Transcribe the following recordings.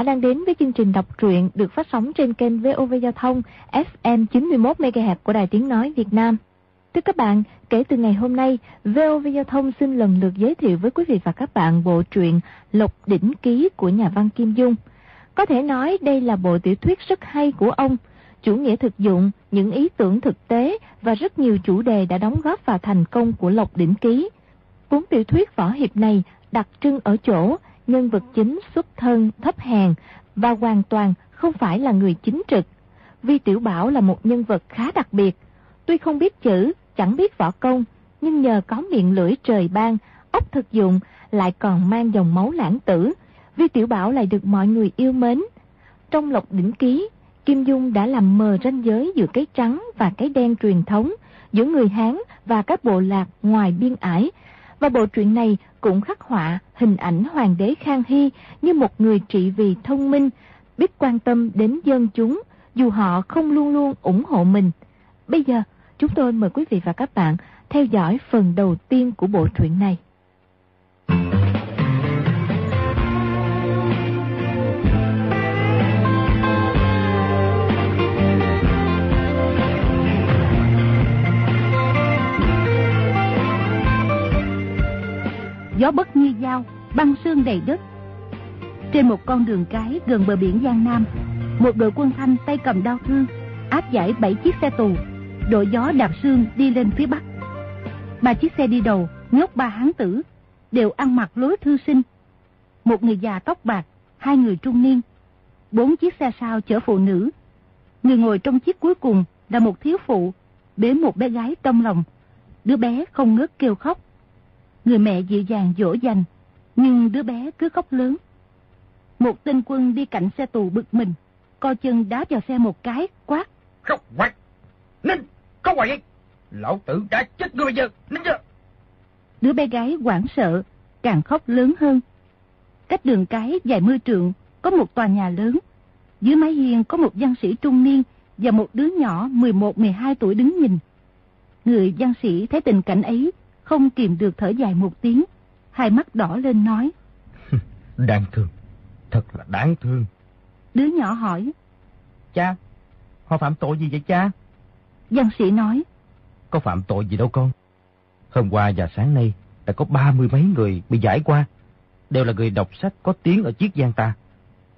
giả đang đến với chương trình đọc truyện được phát sóng trên kênh VOV Giao thông FM 91 MHz của Đài Tiếng Nói Việt Nam. Thưa các bạn, kể từ ngày hôm nay, VOV Giao thông xin lần lượt giới thiệu với quý vị và các bạn bộ truyện Lộc Đỉnh Ký của nhà văn Kim Dung. Có thể nói đây là bộ tiểu thuyết rất hay của ông, chủ nghĩa thực dụng, những ý tưởng thực tế và rất nhiều chủ đề đã đóng góp vào thành công của Lộc Đỉnh Ký. Cuốn tiểu thuyết võ hiệp này đặc trưng ở chỗ nhân vật chính xuất thân thấp hèn và hoàn toàn không phải là người chính trực. Vi Tiểu Bảo là một nhân vật khá đặc biệt. Tuy không biết chữ, chẳng biết võ công, nhưng nhờ có miệng lưỡi trời ban, ốc thực dụng, lại còn mang dòng máu lãng tử. Vi Tiểu Bảo lại được mọi người yêu mến. Trong lộc đỉnh ký, Kim Dung đã làm mờ ranh giới giữa cái trắng và cái đen truyền thống, giữa người Hán và các bộ lạc ngoài biên ải, và bộ truyện này cũng khắc họa hình ảnh hoàng đế Khang Hy như một người trị vì thông minh, biết quan tâm đến dân chúng, dù họ không luôn luôn ủng hộ mình. Bây giờ, chúng tôi mời quý vị và các bạn theo dõi phần đầu tiên của bộ truyện này. Gió bất như dao, băng sương đầy đất. Trên một con đường cái gần bờ biển Giang Nam, một đội quân thanh tay cầm đao thương, áp giải bảy chiếc xe tù, đội gió đạp sương đi lên phía bắc. Ba chiếc xe đi đầu, nhốt ba hán tử, đều ăn mặc lối thư sinh. Một người già tóc bạc, hai người trung niên, bốn chiếc xe sau chở phụ nữ. Người ngồi trong chiếc cuối cùng là một thiếu phụ, bế một bé gái trong lòng. Đứa bé không ngớt kêu khóc. Người mẹ dịu dàng dỗ dành, nhưng đứa bé cứ khóc lớn. Một tên quân đi cạnh xe tù bực mình, co chân đá vào xe một cái, quát. Khóc quát! Nín! Có quậy vậy? Lão tử đã chết người bây giờ, nín chưa? Đứa bé gái hoảng sợ, càng khóc lớn hơn. Cách đường cái dài mươi trượng, có một tòa nhà lớn. Dưới mái hiên có một văn sĩ trung niên và một đứa nhỏ 11-12 tuổi đứng nhìn. Người văn sĩ thấy tình cảnh ấy, không kìm được thở dài một tiếng, hai mắt đỏ lên nói. đáng thương, thật là đáng thương. Đứa nhỏ hỏi. Cha, họ phạm tội gì vậy cha? Văn sĩ nói. Có phạm tội gì đâu con. Hôm qua và sáng nay đã có ba mươi mấy người bị giải qua. Đều là người đọc sách có tiếng ở chiếc giang ta.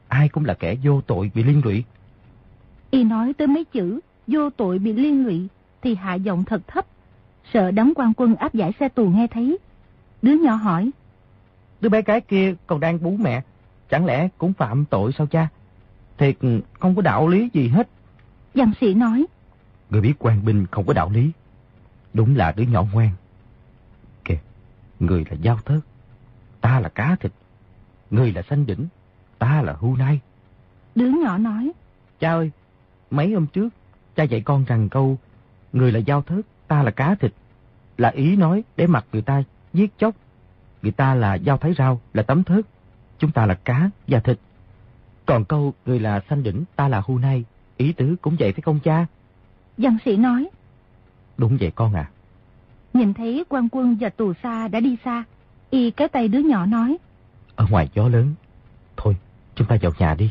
Ai cũng là kẻ vô tội bị liên lụy. Y nói tới mấy chữ vô tội bị liên lụy thì hạ giọng thật thấp sợ đám quan quân áp giải xe tù nghe thấy. Đứa nhỏ hỏi. Đứa bé cái kia còn đang bú mẹ, chẳng lẽ cũng phạm tội sao cha? Thiệt không có đạo lý gì hết. Văn sĩ nói. Người biết quan binh không có đạo lý. Đúng là đứa nhỏ ngoan. Kìa, người là giao thớt, ta là cá thịt. Người là xanh đỉnh, ta là hưu nai. Đứa nhỏ nói. Cha ơi, mấy hôm trước, cha dạy con rằng câu, người là giao thớt, ta là cá thịt, là ý nói để mặc người ta giết chóc. Người ta là dao thái rau, là tấm thớt, chúng ta là cá và thịt. Còn câu người là xanh đỉnh, ta là hu nai, ý tứ cũng vậy phải không cha? Văn sĩ nói. Đúng vậy con à. Nhìn thấy quan quân và tù xa đã đi xa, y kéo tay đứa nhỏ nói. Ở ngoài gió lớn, thôi chúng ta vào nhà đi.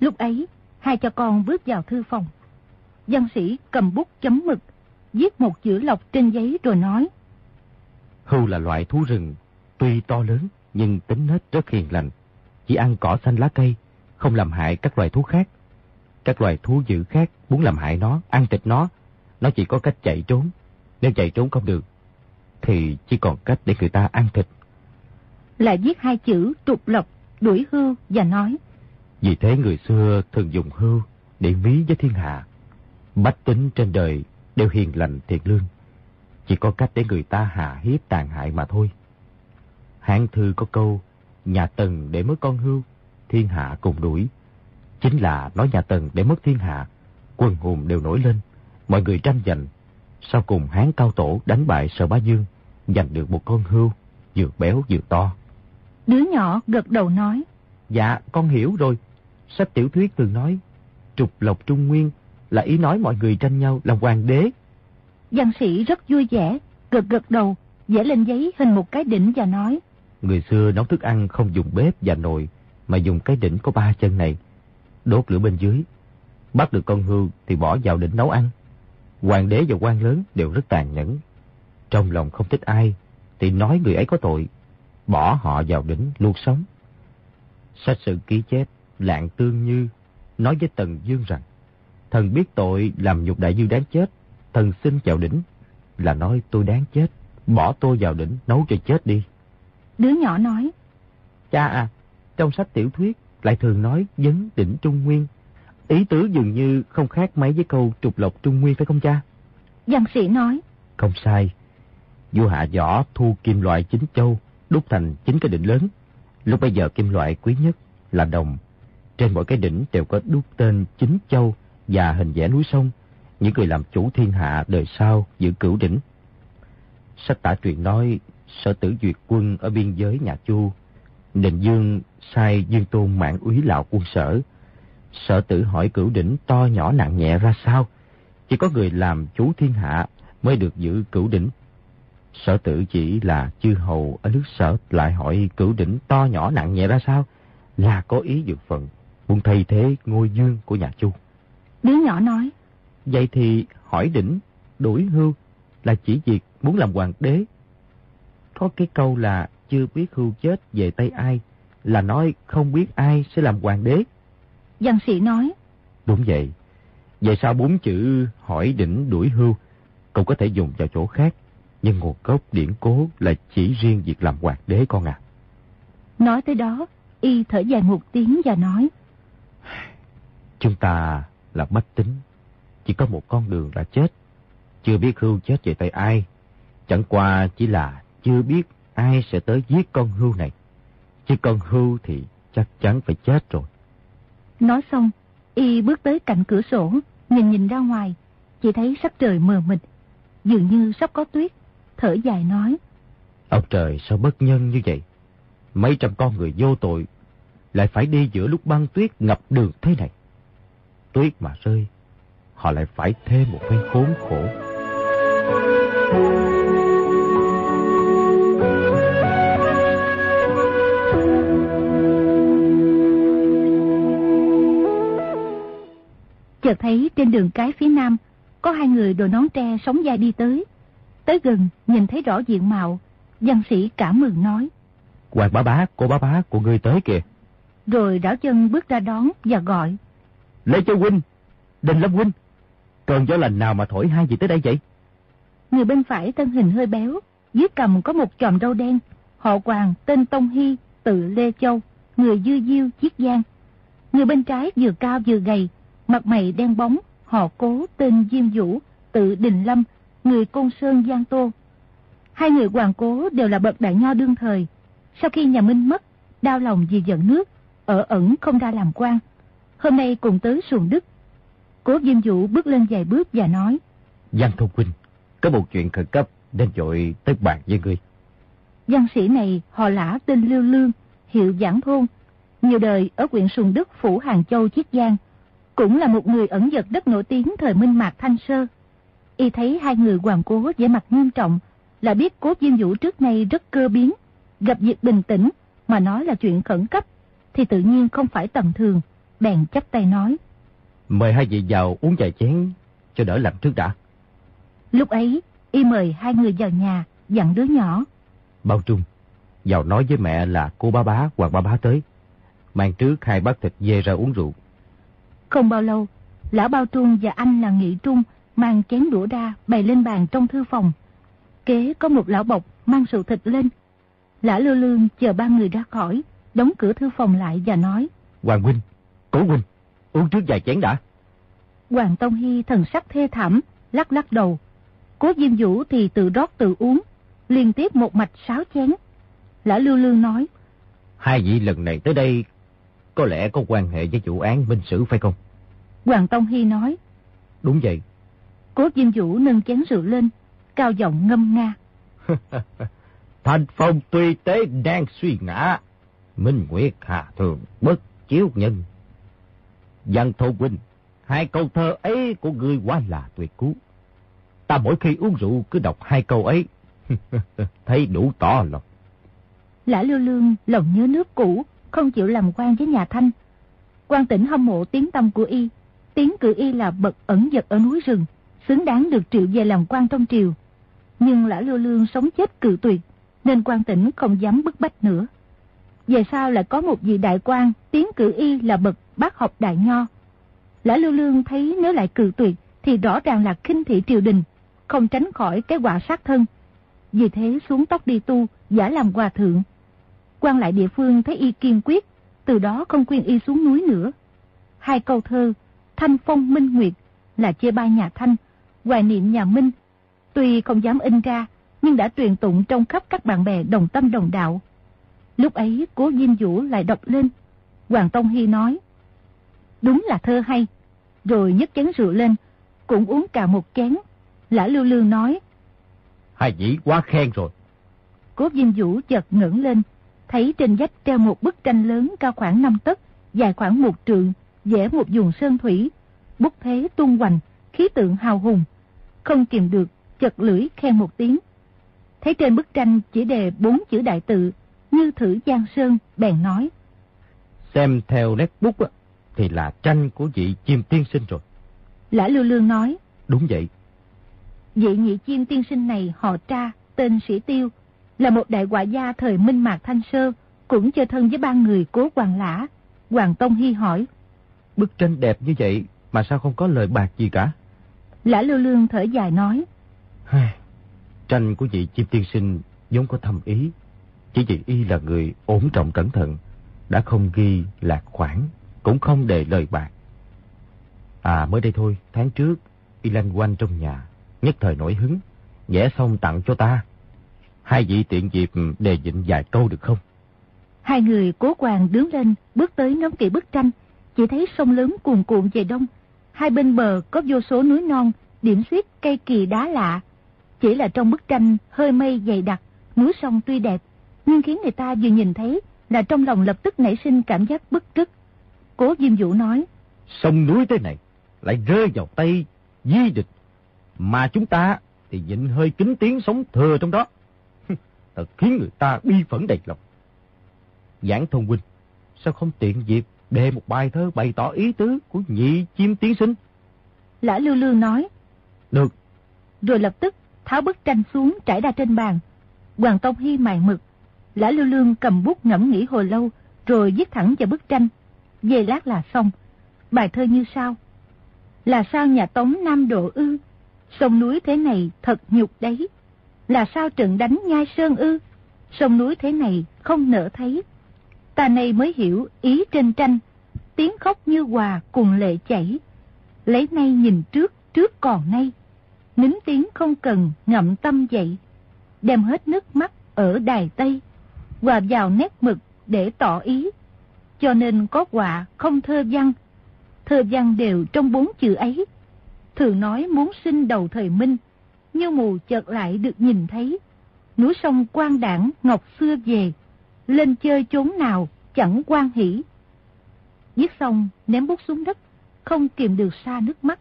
Lúc ấy, hai cha con bước vào thư phòng. Văn sĩ cầm bút chấm mực, viết một chữ lọc trên giấy rồi nói. Hưu là loại thú rừng, tuy to lớn nhưng tính nết rất hiền lành. Chỉ ăn cỏ xanh lá cây, không làm hại các loài thú khác. Các loài thú dữ khác muốn làm hại nó, ăn thịt nó, nó chỉ có cách chạy trốn. Nếu chạy trốn không được, thì chỉ còn cách để người ta ăn thịt. Lại viết hai chữ trục lộc, đuổi hưu và nói. Vì thế người xưa thường dùng hưu để mí với thiên hạ. Bách tính trên đời đều hiền lành thiệt lương. Chỉ có cách để người ta hạ hiếp tàn hại mà thôi. Hán thư có câu, nhà Tần để mất con hưu, thiên hạ cùng đuổi. Chính là nói nhà Tần để mất thiên hạ, quân hùng đều nổi lên, mọi người tranh giành. Sau cùng Hán Cao Tổ đánh bại Sở Bá Dương, giành được một con hưu, vừa béo vừa to. Đứa nhỏ gật đầu nói. Dạ, con hiểu rồi. Sách tiểu thuyết thường nói, trục lộc trung nguyên là ý nói mọi người tranh nhau làm hoàng đế. Văn sĩ rất vui vẻ, gật gật đầu, vẽ lên giấy hình một cái đỉnh và nói. Người xưa nấu thức ăn không dùng bếp và nồi, mà dùng cái đỉnh có ba chân này, đốt lửa bên dưới. Bắt được con hươu thì bỏ vào đỉnh nấu ăn. Hoàng đế và quan lớn đều rất tàn nhẫn. Trong lòng không thích ai, thì nói người ấy có tội, bỏ họ vào đỉnh luôn sống. Sách sử ký chép, Lạng Tương Như nói với Tần Dương rằng, thần biết tội làm nhục đại dương đáng chết, thần xin chào đỉnh, là nói tôi đáng chết, bỏ tôi vào đỉnh nấu cho chết đi. Đứa nhỏ nói, Cha à, trong sách tiểu thuyết lại thường nói vấn đỉnh Trung Nguyên. Ý tứ dường như không khác mấy với câu trục lộc Trung Nguyên phải không cha? Văn sĩ nói, Không sai. Vua hạ võ thu kim loại chính châu, đúc thành chính cái đỉnh lớn. Lúc bây giờ kim loại quý nhất là đồng. Trên mỗi cái đỉnh đều có đúc tên chính châu và hình vẽ núi sông. Những người làm chủ thiên hạ đời sau giữ cửu đỉnh. Sách tả truyền nói, sở tử duyệt quân ở biên giới nhà Chu Định Dương sai Dương Tôn mạng úy lão quân sở. Sở tử hỏi cửu đỉnh to nhỏ nặng nhẹ ra sao. Chỉ có người làm chú thiên hạ mới được giữ cửu đỉnh. Sở tử chỉ là chư hầu ở nước sở lại hỏi cửu đỉnh to nhỏ nặng nhẹ ra sao. Là có ý dược phận, muốn thay thế ngôi dương của nhà Chu. Đứa nhỏ nói, Vậy thì hỏi đỉnh, đuổi hưu là chỉ việc muốn làm hoàng đế. Có cái câu là chưa biết hưu chết về tay ai, là nói không biết ai sẽ làm hoàng đế. Văn sĩ nói, Đúng vậy. Vậy sao bốn chữ hỏi đỉnh đuổi hưu cũng có thể dùng vào chỗ khác, nhưng nguồn gốc điển cố là chỉ riêng việc làm hoàng đế con à. nói tới đó, y thở dài một tiếng và nói, Chúng ta là bách tính, chỉ có một con đường là chết. Chưa biết hưu chết về tay ai, chẳng qua chỉ là chưa biết ai sẽ tới giết con hưu này. Chứ con hưu thì chắc chắn phải chết rồi. nói xong, y bước tới cạnh cửa sổ, nhìn nhìn ra ngoài, chỉ thấy sắc trời mờ mịt, dường như sắp có tuyết, thở dài nói, Ông trời sao bất nhân như vậy? Mấy trăm con người vô tội lại phải đi giữa lúc băng tuyết ngập đường thế này. Tuyết mà rơi, họ lại phải thêm một phen khốn khổ. chợt thấy trên đường cái phía nam, có hai người đội nón tre sóng dài đi tới. Tới gần, nhìn thấy rõ diện mạo, văn sĩ cảm mừng nói, Hoàng bá bá, cô bá bá của ngươi tới kìa. rồi đảo chân bước ra đón và gọi, Lê Châu Huynh, Đình Lâm Huynh, cơn gió lành nào mà thổi hai vị tới đây vậy? Người bên phải thân hình hơi béo, dưới cầm có một chòm râu đen, họ Hoàng tên Tông Hy, tự Lê Châu, người dư diêu chiết giang. Người bên trái vừa cao vừa gầy, mặt mày đen bóng, họ cố tên Diêm Vũ, tự Đình Lâm, người Côn Sơn Giang Tô. Hai người hoàng cố đều là bậc đại nho đương thời. Sau khi nhà Minh mất, đau lòng vì giận nước, ở ẩn không ra làm quan. Hôm nay cùng tới xuồng Đức. Cố Diêm Vũ bước lên vài bước và nói, Giang Thông Huynh, có một chuyện khẩn cấp nên dội tới bàn với ngươi. Văn sĩ này họ lã tên Lưu Lương, hiệu Giảng Thôn, nhiều đời ở huyện Sùng Đức, Phủ Hàng Châu, Chiết Giang, cũng là một người ẩn dật đất nổi tiếng thời Minh Mạc Thanh Sơ. Y thấy hai người hoàng cố vẻ mặt nghiêm trọng, là biết cố Diêm Vũ trước nay rất cơ biến, gặp việc bình tĩnh mà nói là chuyện khẩn cấp, thì tự nhiên không phải tầm thường, bèn chắp tay nói. Mời hai vị vào uống vài chén cho đỡ lạnh trước đã. Lúc ấy, y mời hai người vào nhà, dặn đứa nhỏ. Bao Trung, vào nói với mẹ là cô bá bá hoặc bá bá tới. Mang trước hai bát thịt dê ra uống rượu. Không bao lâu, lão Bao Trung và anh là Nghị Trung mang chén đũa ra bày lên bàn trong thư phòng. Kế có một lão bọc mang rượu thịt lên. Lã Lưu Lương chờ ba người ra khỏi, đóng cửa thư phòng lại và nói. Hoàng Huynh, Cố Huynh, uống trước vài chén đã. Hoàng Tông Hy thần sắc thê thảm, lắc lắc đầu. Cố Diêm Vũ thì tự rót tự uống, liên tiếp một mạch sáu chén. Lã Lưu Lương nói, Hai vị lần này tới đây có lẽ có quan hệ với vụ án minh sử phải không? Hoàng Tông Hy nói, Đúng vậy. Cố Diêm Vũ nâng chén rượu lên, cao giọng ngâm nga. Thành phong tuy tế đang suy ngã. Minh Nguyệt Hà Thường bất chiếu nhân. Văn Thô Huynh, hai câu thơ ấy của ngươi quá là tuyệt cú. Ta mỗi khi uống rượu cứ đọc hai câu ấy. Thấy đủ tỏ lòng. Lã Lưu Lương lòng nhớ nước cũ, không chịu làm quan với nhà Thanh. quan tỉnh hâm mộ tiếng tâm của y, tiếng cử y là bậc ẩn giật ở núi rừng, xứng đáng được triệu về làm quan trong triều. Nhưng lã lưu lương sống chết cự tuyệt, nên quan tỉnh không dám bức bách nữa. Về sau lại có một vị đại quan, tiến cử y là bậc bác học đại nho. Lã lưu lương thấy nếu lại cử tuyệt thì rõ ràng là khinh thị triều đình, không tránh khỏi cái quả sát thân. Vì thế xuống tóc đi tu, giả làm hòa thượng. quan lại địa phương thấy y kiên quyết, từ đó không khuyên y xuống núi nữa. Hai câu thơ, Thanh Phong Minh Nguyệt là chê bai nhà Thanh, hoài niệm nhà Minh. Tuy không dám in ra, nhưng đã truyền tụng trong khắp các bạn bè đồng tâm đồng đạo. Lúc ấy cố Diên Vũ lại đọc lên. Hoàng Tông Hy nói, đúng là thơ hay. Rồi nhấc chén rượu lên, cũng uống cả một chén. Lã Lưu Lương nói, Hai vị quá khen rồi. Cố Diên Vũ chợt ngẩng lên, thấy trên vách treo một bức tranh lớn cao khoảng 5 tấc, dài khoảng một trượng, vẽ một vùng sơn thủy, bút thế tung hoành, khí tượng hào hùng. Không kìm được, chật lưỡi khen một tiếng. Thấy trên bức tranh chỉ đề bốn chữ đại tự, như thử Giang Sơn, bèn nói. Xem theo nét bút á, thì là tranh của vị chim tiên sinh rồi. Lã Lưu Lương nói. Đúng vậy. Vị nhị chim tiên sinh này họ tra, tên Sĩ Tiêu, là một đại quả gia thời Minh Mạc Thanh Sơ, cũng chơi thân với ba người cố Hoàng Lã. Hoàng Tông Hy hỏi. Bức tranh đẹp như vậy mà sao không có lời bạc gì cả? Lã Lưu Lương thở dài nói. tranh của vị chim tiên sinh giống có thâm ý. Chỉ vì y là người ổn trọng cẩn thận, đã không ghi lạc khoản, cũng không đề lời bạc. À mới đây thôi, tháng trước, y lanh quanh trong nhà, nhất thời nổi hứng, vẽ xong tặng cho ta. Hai vị tiện dịp đề dịnh vài câu được không? Hai người cố quàng đứng lên, bước tới ngắm kỹ bức tranh, chỉ thấy sông lớn cuồn cuộn về đông. Hai bên bờ có vô số núi non, điểm xuyết cây kỳ đá lạ. Chỉ là trong bức tranh hơi mây dày đặc, núi sông tuy đẹp, nhưng khiến người ta vừa nhìn thấy là trong lòng lập tức nảy sinh cảm giác bức rứt. Cố Diêm Vũ nói, Sông núi thế này, lại rơi vào tay di địch, mà chúng ta thì nhịn hơi kính tiếng sống thừa trong đó. Thật khiến người ta bi phẫn đầy lòng. Giảng thông huynh, sao không tiện dịp đề một bài thơ bày tỏ ý tứ của nhị chim tiến sinh? Lã Lưu Lưu nói, Được. Rồi lập tức tháo bức tranh xuống trải ra trên bàn. Hoàng Tông Hy mài mực. Lã Lưu Lương cầm bút ngẫm nghĩ hồi lâu, rồi viết thẳng vào bức tranh. Về lát là xong. Bài thơ như sau. Là sao nhà Tống Nam Độ ư? Sông núi thế này thật nhục đấy. Là sao trận đánh nhai sơn ư? Sông núi thế này không nỡ thấy. Ta này mới hiểu ý trên tranh. Tiếng khóc như hòa cùng lệ chảy. Lấy nay nhìn trước, trước còn nay. Nín tiếng không cần ngậm tâm dậy. Đem hết nước mắt ở đài Tây. Hòa vào nét mực để tỏ ý. Cho nên có họa không thơ văn. Thơ văn đều trong bốn chữ ấy. Thường nói muốn sinh đầu thời Minh. Như mù chợt lại được nhìn thấy. Núi sông quan đảng ngọc xưa về. Lên chơi chốn nào chẳng quan hỷ. Viết xong, ném bút xuống đất. Không kìm được xa nước mắt.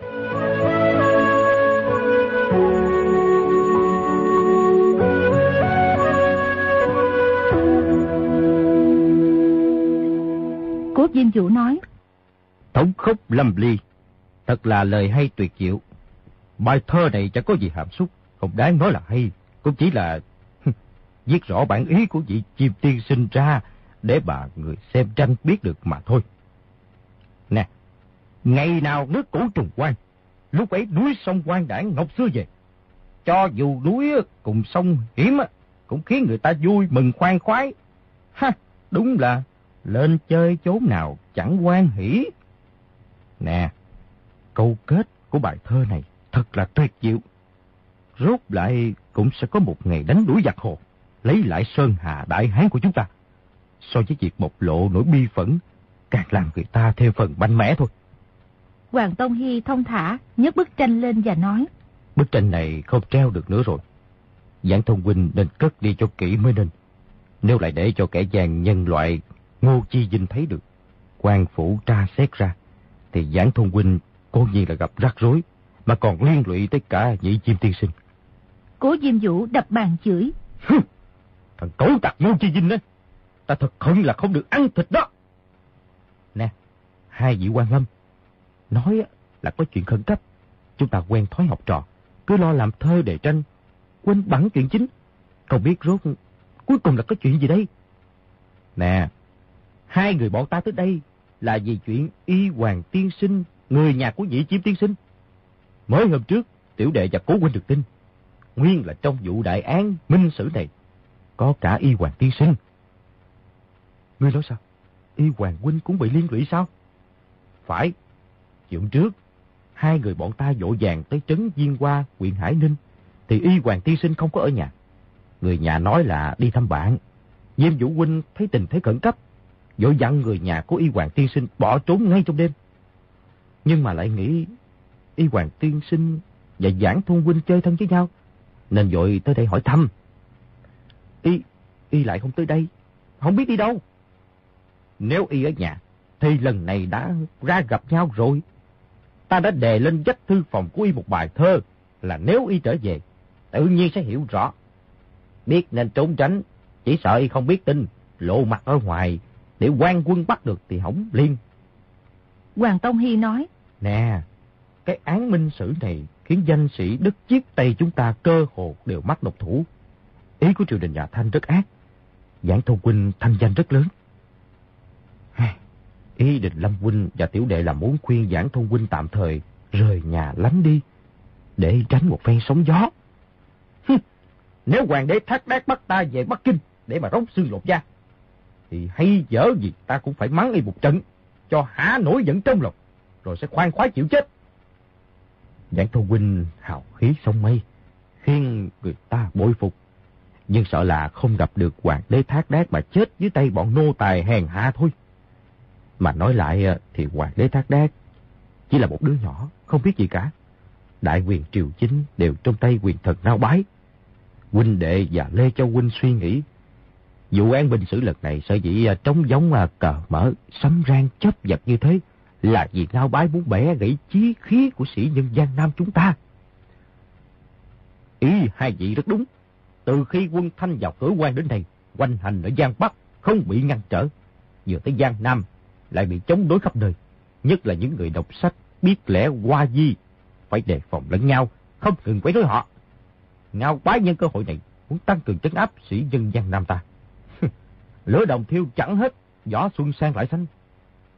Cố Diên Vũ nói. Thống khốc lâm ly. Thật là lời hay tuyệt diệu. Bài thơ này chẳng có gì hàm xúc, không đáng nói là hay. Cũng chỉ là viết rõ bản ý của vị chim tiên sinh ra để bà người xem tranh biết được mà thôi. Nè, ngày nào nước cũ trùng quan, lúc ấy núi sông quan đảng ngọc xưa về. Cho dù núi cùng sông hiểm cũng khiến người ta vui mừng khoan khoái. Ha, đúng là lên chơi chốn nào chẳng quan hỷ. Nè, câu kết của bài thơ này thật là tuyệt diệu. Rốt lại cũng sẽ có một ngày đánh đuổi giặc hồ, lấy lại Sơn Hà Đại Hán của chúng ta. So với việc một lộ nỗi bi phẫn, càng làm người ta thêm phần mạnh mẽ thôi. Hoàng Tông Hy thông thả, nhấc bức tranh lên và nói. Bức tranh này không treo được nữa rồi. Giảng thông huynh nên cất đi cho kỹ mới nên. Nếu lại để cho kẻ gian nhân loại Ngô Chi Vinh thấy được, quan phủ tra xét ra, thì giảng thông huynh cố nhiên là gặp rắc rối, mà còn liên lụy tới cả nhị chim tiên sinh. Cố Diêm Vũ đập bàn chửi. Thằng cẩu tặc Ngô Chi Vinh đó, ta thật hận là không được ăn thịt đó. Nè, hai vị quan lâm, nói là có chuyện khẩn cấp. Chúng ta quen thói học trò, cứ lo làm thơ đề tranh, quên bắn chuyện chính. Không biết rốt cuối cùng là có chuyện gì đây? Nè, hai người bọn ta tới đây là vì chuyện y hoàng tiên sinh, người nhà của nhị chiếm tiên sinh. Mới hôm trước, tiểu đệ và cố huynh được tin. Nguyên là trong vụ đại án minh sử này, có cả y hoàng tiên sinh. Ngươi nói sao? Y hoàng huynh cũng bị liên lụy sao? Phải. Chuyện trước, hai người bọn ta dỗ vàng tới trấn Diên Hoa, huyện Hải Ninh, thì y hoàng tiên sinh không có ở nhà. Người nhà nói là đi thăm bạn. Diêm Vũ Huynh thấy tình thế khẩn cấp, dội dặn người nhà của y hoàng tiên sinh bỏ trốn ngay trong đêm. Nhưng mà lại nghĩ y hoàng tiên sinh và giảng thôn huynh chơi thân với nhau, nên dội tới đây hỏi thăm. Y, y lại không tới đây, không biết đi đâu. Nếu y ở nhà, thì lần này đã ra gặp nhau rồi. Ta đã đề lên dách thư phòng của y một bài thơ là nếu y trở về, tự nhiên sẽ hiểu rõ. Biết nên trốn tránh, chỉ sợ y không biết tin, lộ mặt ở ngoài, để quan quân bắt được thì hỏng liên. Hoàng Tông Hy nói, Nè, cái án minh sử này khiến danh sĩ đức chiết Tây chúng ta cơ hồ đều mắc độc thủ. Ý của triều đình nhà Thanh rất ác. Giảng Thông Huynh thanh danh rất lớn. Ý định Lâm Huynh và Tiểu Đệ là muốn khuyên Giảng Thông Huynh tạm thời rời nhà lánh đi, để tránh một phen sóng gió. Nếu hoàng đế thác đác bắt ta về Bắc Kinh để mà rống xương lột da, thì hay dở gì ta cũng phải mắng y một trận, cho hả nổi giận trong lòng, rồi sẽ khoan khoái chịu chết. Giảng Thông Huynh hào khí sông mây, khiến người ta bội phục. Nhưng sợ là không gặp được hoàng đế thác đác mà chết dưới tay bọn nô tài hèn hạ thôi. Mà nói lại ờ, thì hoàng đế thác đác chỉ là một đứa nhỏ, không biết gì cả. Đại quyền triều chính đều trong tay quyền thần nao bái. Huynh đệ và Lê Châu Huynh suy nghĩ. Vụ án binh sử lần này sở dĩ à, trống giống à, cờ mở, sấm rang chấp giật như thế là vì ngao bái muốn bẻ gãy chí khí của sĩ nhân gian Nam chúng ta. Ý hai vị rất đúng. Từ khi quân Thanh vào cửa quan đến đây, quanh hành ở Giang Bắc không bị ngăn trở. Vừa tới Giang Nam lại bị chống đối khắp nơi. Nhất là những người đọc sách, biết lẽ qua di, phải đề phòng lẫn nhau, không ngừng quấy rối họ. Ngao bái nhân cơ hội này muốn tăng cường trấn áp sĩ dân Giang Nam ta. Lửa đồng thiêu chẳng hết, gió xuân sang lại xanh.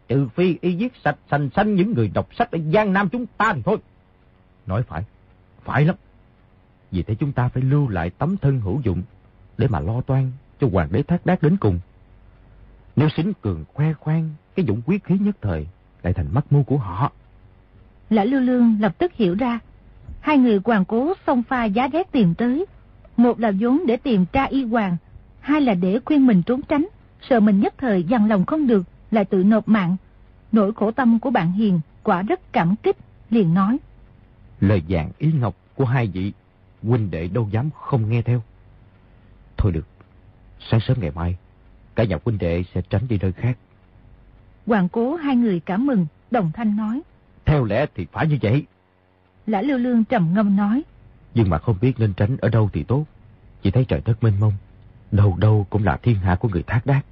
Trừ phi y giết sạch sành xanh những người đọc sách ở Giang Nam chúng ta thì thôi. Nói phải, phải lắm. Vì thế chúng ta phải lưu lại tấm thân hữu dụng để mà lo toan cho hoàng đế thác đác đến cùng. Nếu xính cường khoe khoang cái dũng quyết khí nhất thời lại thành mắt mưu của họ. Lã Lưu Lương lập tức hiểu ra. Hai người hoàng cố xông pha giá ghét tìm tới. Một là vốn để tìm tra y hoàng, hai là để khuyên mình trốn tránh, sợ mình nhất thời dằn lòng không được, lại tự nộp mạng. Nỗi khổ tâm của bạn Hiền quả rất cảm kích, liền nói. Lời dạng ý ngọc của hai vị, huynh đệ đâu dám không nghe theo. Thôi được, sáng sớm ngày mai, cả nhà huynh đệ sẽ tránh đi nơi khác. Hoàng cố hai người cảm mừng, đồng thanh nói. Theo lẽ thì phải như vậy. Lã Lưu Lương trầm ngâm nói. Nhưng mà không biết nên tránh ở đâu thì tốt. Chỉ thấy trời đất mênh mông, đâu đâu cũng là thiên hạ của người thác đác.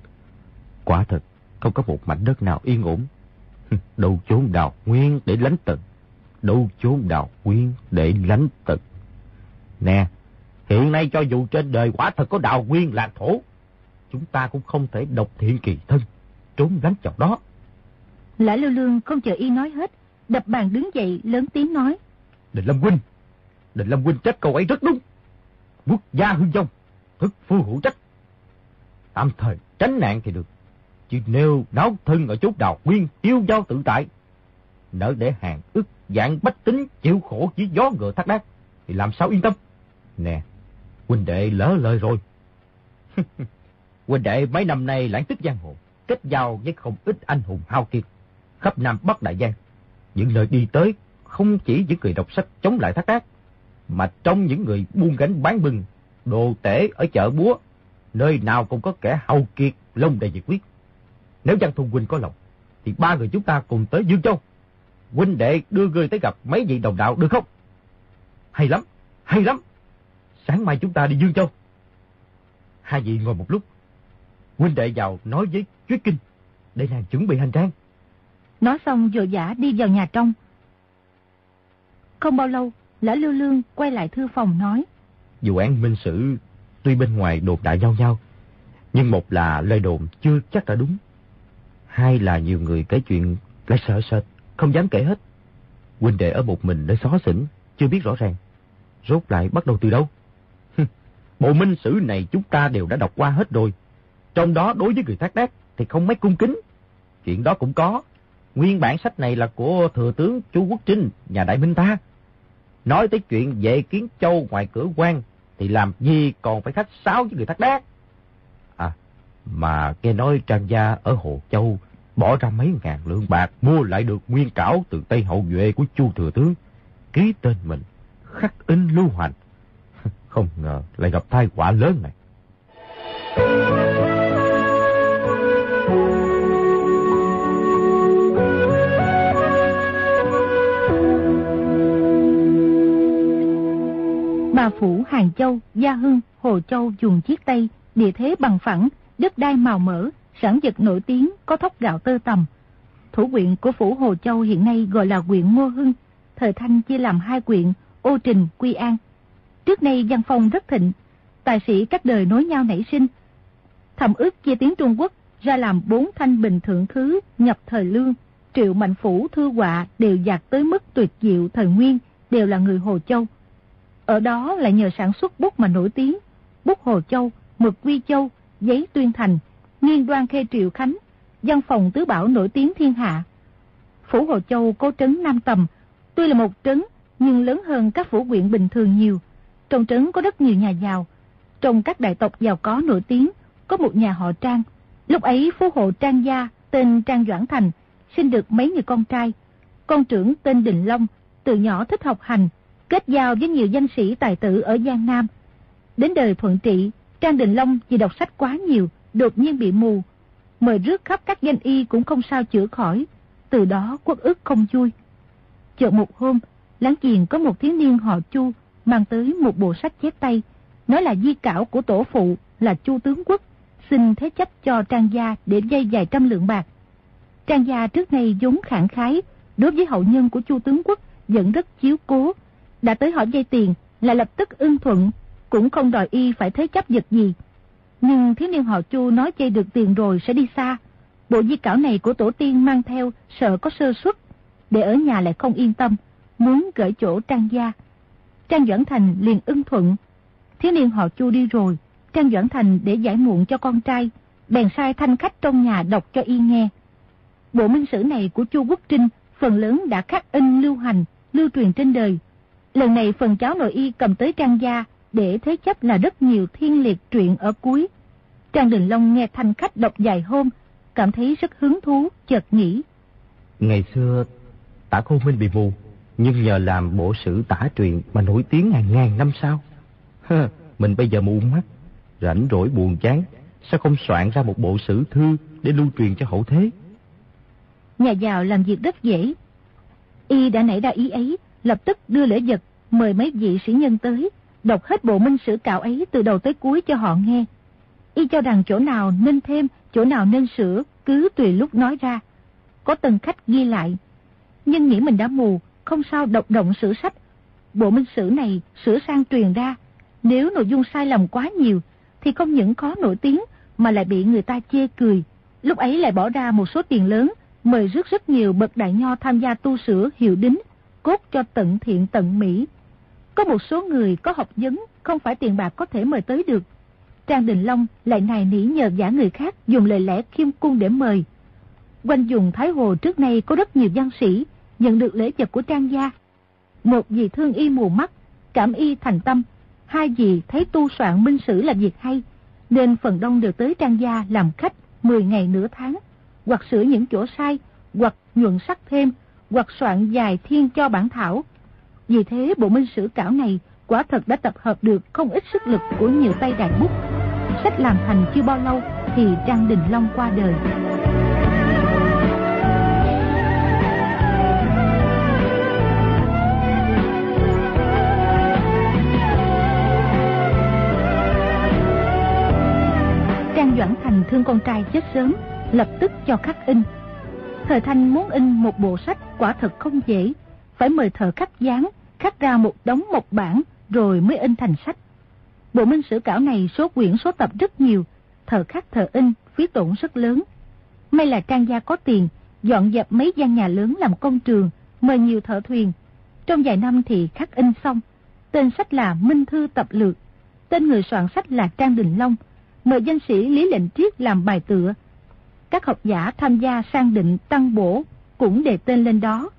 Quả thật, không có một mảnh đất nào yên ổn. Đâu chốn đào nguyên để lánh tận. Đâu chốn đào nguyên để lánh tận. Nè, hiện nay cho dù trên đời quả thật có đào nguyên lạc thổ, chúng ta cũng không thể độc thiện kỳ thân, trốn lánh chọc đó. Lã Lưu Lương không chờ y nói hết, đập bàn đứng dậy lớn tiếng nói. Đình Lâm Huynh, Đình Lâm Huynh trách câu ấy rất đúng. Quốc gia hư vong, thức phu hữu trách. Tạm thời tránh nạn thì được, chứ nếu đáo thân ở chốt đào nguyên tiêu giao tự tại, nỡ để hàng ức dạng bách tính chịu khổ dưới gió ngựa thác đác, thì làm sao yên tâm. Nè, huynh đệ lỡ lời rồi. huynh đệ mấy năm nay lãng tích giang hồ, kết giao với không ít anh hùng hao kiệt, khắp Nam Bắc Đại Giang. Những lời đi tới không chỉ những người đọc sách chống lại thác đát, mà trong những người buôn gánh bán bừng, đồ tể ở chợ búa, nơi nào cũng có kẻ hầu kiệt lông đầy diệt quyết. Nếu Giang thu Huynh có lòng, thì ba người chúng ta cùng tới Dương Châu. Huynh đệ đưa người tới gặp mấy vị đồng đạo được không? Hay lắm, hay lắm. Sáng mai chúng ta đi Dương Châu. Hai vị ngồi một lúc. huynh đệ vào nói với Chuyết Kinh, để nàng chuẩn bị hành trang. Nói xong vội giả đi vào nhà trong. Không bao lâu, Lã Lưu Lương quay lại thư phòng nói. Vụ án minh sử tuy bên ngoài đồn đại nhau nhau, nhưng một là lời đồn chưa chắc đã đúng. Hai là nhiều người kể chuyện lại sợ sệt, không dám kể hết. Huynh đệ ở một mình nơi xó xỉnh, chưa biết rõ ràng. Rốt lại bắt đầu từ đâu? Bộ minh sử này chúng ta đều đã đọc qua hết rồi. Trong đó đối với người thác đác thì không mấy cung kính. Chuyện đó cũng có. Nguyên bản sách này là của thừa tướng Chu Quốc Trinh, nhà đại minh ta. Nói tới chuyện vệ kiến châu ngoài cửa quan thì làm gì còn phải khách sáo với người thác đác. À, mà nghe nói trang gia ở Hồ Châu bỏ ra mấy ngàn lượng bạc mua lại được nguyên cảo từ Tây Hậu Duệ của Chu Thừa Tướng, ký tên mình, khắc in lưu hành. Không ngờ lại gặp tai họa lớn này. Bà Phủ, Hàng Châu, Gia Hưng, Hồ Châu, dùng chiếc Tây, địa thế bằng phẳng, đất đai màu mỡ, sản vật nổi tiếng có thóc gạo tơ tầm. Thủ quyện của Phủ Hồ Châu hiện nay gọi là quyện Ngô Hưng, thời Thanh chia làm hai quyện, Ô Trình, Quy An. Trước nay văn phong rất thịnh, tài sĩ các đời nối nhau nảy sinh. Thẩm ước chia tiếng Trung Quốc ra làm bốn thanh bình thượng thứ nhập thời lương, triệu mạnh phủ thư họa đều dạt tới mức tuyệt diệu thời nguyên, đều là người Hồ Châu. Ở đó lại nhờ sản xuất bút mà nổi tiếng, bút Hồ Châu, mực Quy Châu, giấy Tuyên Thành, nghiên đoan khê triệu khánh, văn phòng tứ bảo nổi tiếng thiên hạ. Phủ Hồ Châu cố trấn Nam Tầm, tuy là một trấn nhưng lớn hơn các phủ quyện bình thường nhiều. Trong trấn có rất nhiều nhà giàu. Trong các đại tộc giàu có nổi tiếng, có một nhà họ Trang. Lúc ấy phú hộ Trang Gia, tên Trang Doãn Thành, sinh được mấy người con trai. Con trưởng tên Đình Long, từ nhỏ thích học hành, kết giao với nhiều danh sĩ tài tử ở Giang Nam. Đến đời thuận trị, Trang Đình Long vì đọc sách quá nhiều, đột nhiên bị mù. Mời rước khắp các danh y cũng không sao chữa khỏi, từ đó quốc ức không vui. Chợt một hôm, láng giềng có một thiếu niên họ Chu mang tới một bộ sách chép tay, nói là di cảo của tổ phụ là Chu tướng quốc, xin thế chấp cho Trang gia để dây vài trăm lượng bạc. Trang gia trước nay vốn khẳng khái, đối với hậu nhân của Chu tướng quốc vẫn rất chiếu cố, đã tới hỏi dây tiền là lập tức ưng thuận, cũng không đòi y phải thế chấp vật gì. Nhưng thiếu niên họ Chu nói dây được tiền rồi sẽ đi xa. Bộ di cảo này của tổ tiên mang theo sợ có sơ suất, để ở nhà lại không yên tâm, muốn gửi chỗ Trang gia. Trang Doãn Thành liền ưng thuận. Thiếu niên họ Chu đi rồi, Trang Doãn Thành để giải muộn cho con trai, bèn sai thanh khách trong nhà đọc cho y nghe. Bộ minh sử này của Chu Quốc Trinh phần lớn đã khắc in lưu hành, lưu truyền trên đời. Lần này phần cháu nội y cầm tới Trang gia để thế chấp là rất nhiều thiên liệt truyện ở cuối. Trang Đình Long nghe thanh khách đọc dài hôm, cảm thấy rất hứng thú, chợt nghĩ. Ngày xưa, tả khôn minh bị mù, nhưng nhờ làm bộ sử tả truyền mà nổi tiếng ngàn ngàn năm sau. Hơ, mình bây giờ mù mắt, rảnh rỗi buồn chán, sao không soạn ra một bộ sử thư để lưu truyền cho hậu thế? Nhà giàu làm việc rất dễ. Y đã nảy ra ý ấy, lập tức đưa lễ vật, mời mấy vị sĩ nhân tới, đọc hết bộ minh sử cạo ấy từ đầu tới cuối cho họ nghe. Y cho rằng chỗ nào nên thêm, chỗ nào nên sửa, cứ tùy lúc nói ra. Có từng khách ghi lại. Nhưng nghĩ mình đã mù, không sao độc động sửa sách. Bộ minh sử này sửa sang truyền ra. Nếu nội dung sai lầm quá nhiều, thì không những khó nổi tiếng, mà lại bị người ta chê cười. Lúc ấy lại bỏ ra một số tiền lớn, mời rất rất nhiều bậc đại nho tham gia tu sửa hiệu đính, cốt cho tận thiện tận mỹ. Có một số người có học vấn, không phải tiền bạc có thể mời tới được. Trang Đình Long lại nài nỉ nhờ giả người khác dùng lời lẽ khiêm cung để mời. Quanh dùng Thái Hồ trước nay có rất nhiều văn sĩ nhận được lễ vật của Trang gia. Một vì thương y mù mắt, cảm y thành tâm, hai vì thấy tu soạn minh sử là việc hay, nên phần đông đều tới Trang gia làm khách 10 ngày nửa tháng, hoặc sửa những chỗ sai, hoặc nhuận sắc thêm, hoặc soạn dài thiên cho bản thảo. Vì thế bộ minh sử cảo này quả thật đã tập hợp được không ít sức lực của nhiều tay đại bút. Sách làm thành chưa bao lâu thì Trang Đình Long qua đời. Trang Doãn Thành thương con trai chết sớm, lập tức cho khắc in. Thời Thanh muốn in một bộ sách quả thật không dễ, phải mời thợ khắc dán, khắc ra một đống một bản rồi mới in thành sách. Bộ minh sử cảo này số quyển số tập rất nhiều, thợ khắc thợ in, phí tổn rất lớn. May là trang gia có tiền, dọn dẹp mấy gian nhà lớn làm công trường, mời nhiều thợ thuyền. Trong vài năm thì khắc in xong. Tên sách là Minh Thư Tập Lược. Tên người soạn sách là Trang Đình Long. Mời danh sĩ Lý Lệnh Triết làm bài tựa. Các học giả tham gia sang định tăng bổ cũng đề tên lên đó.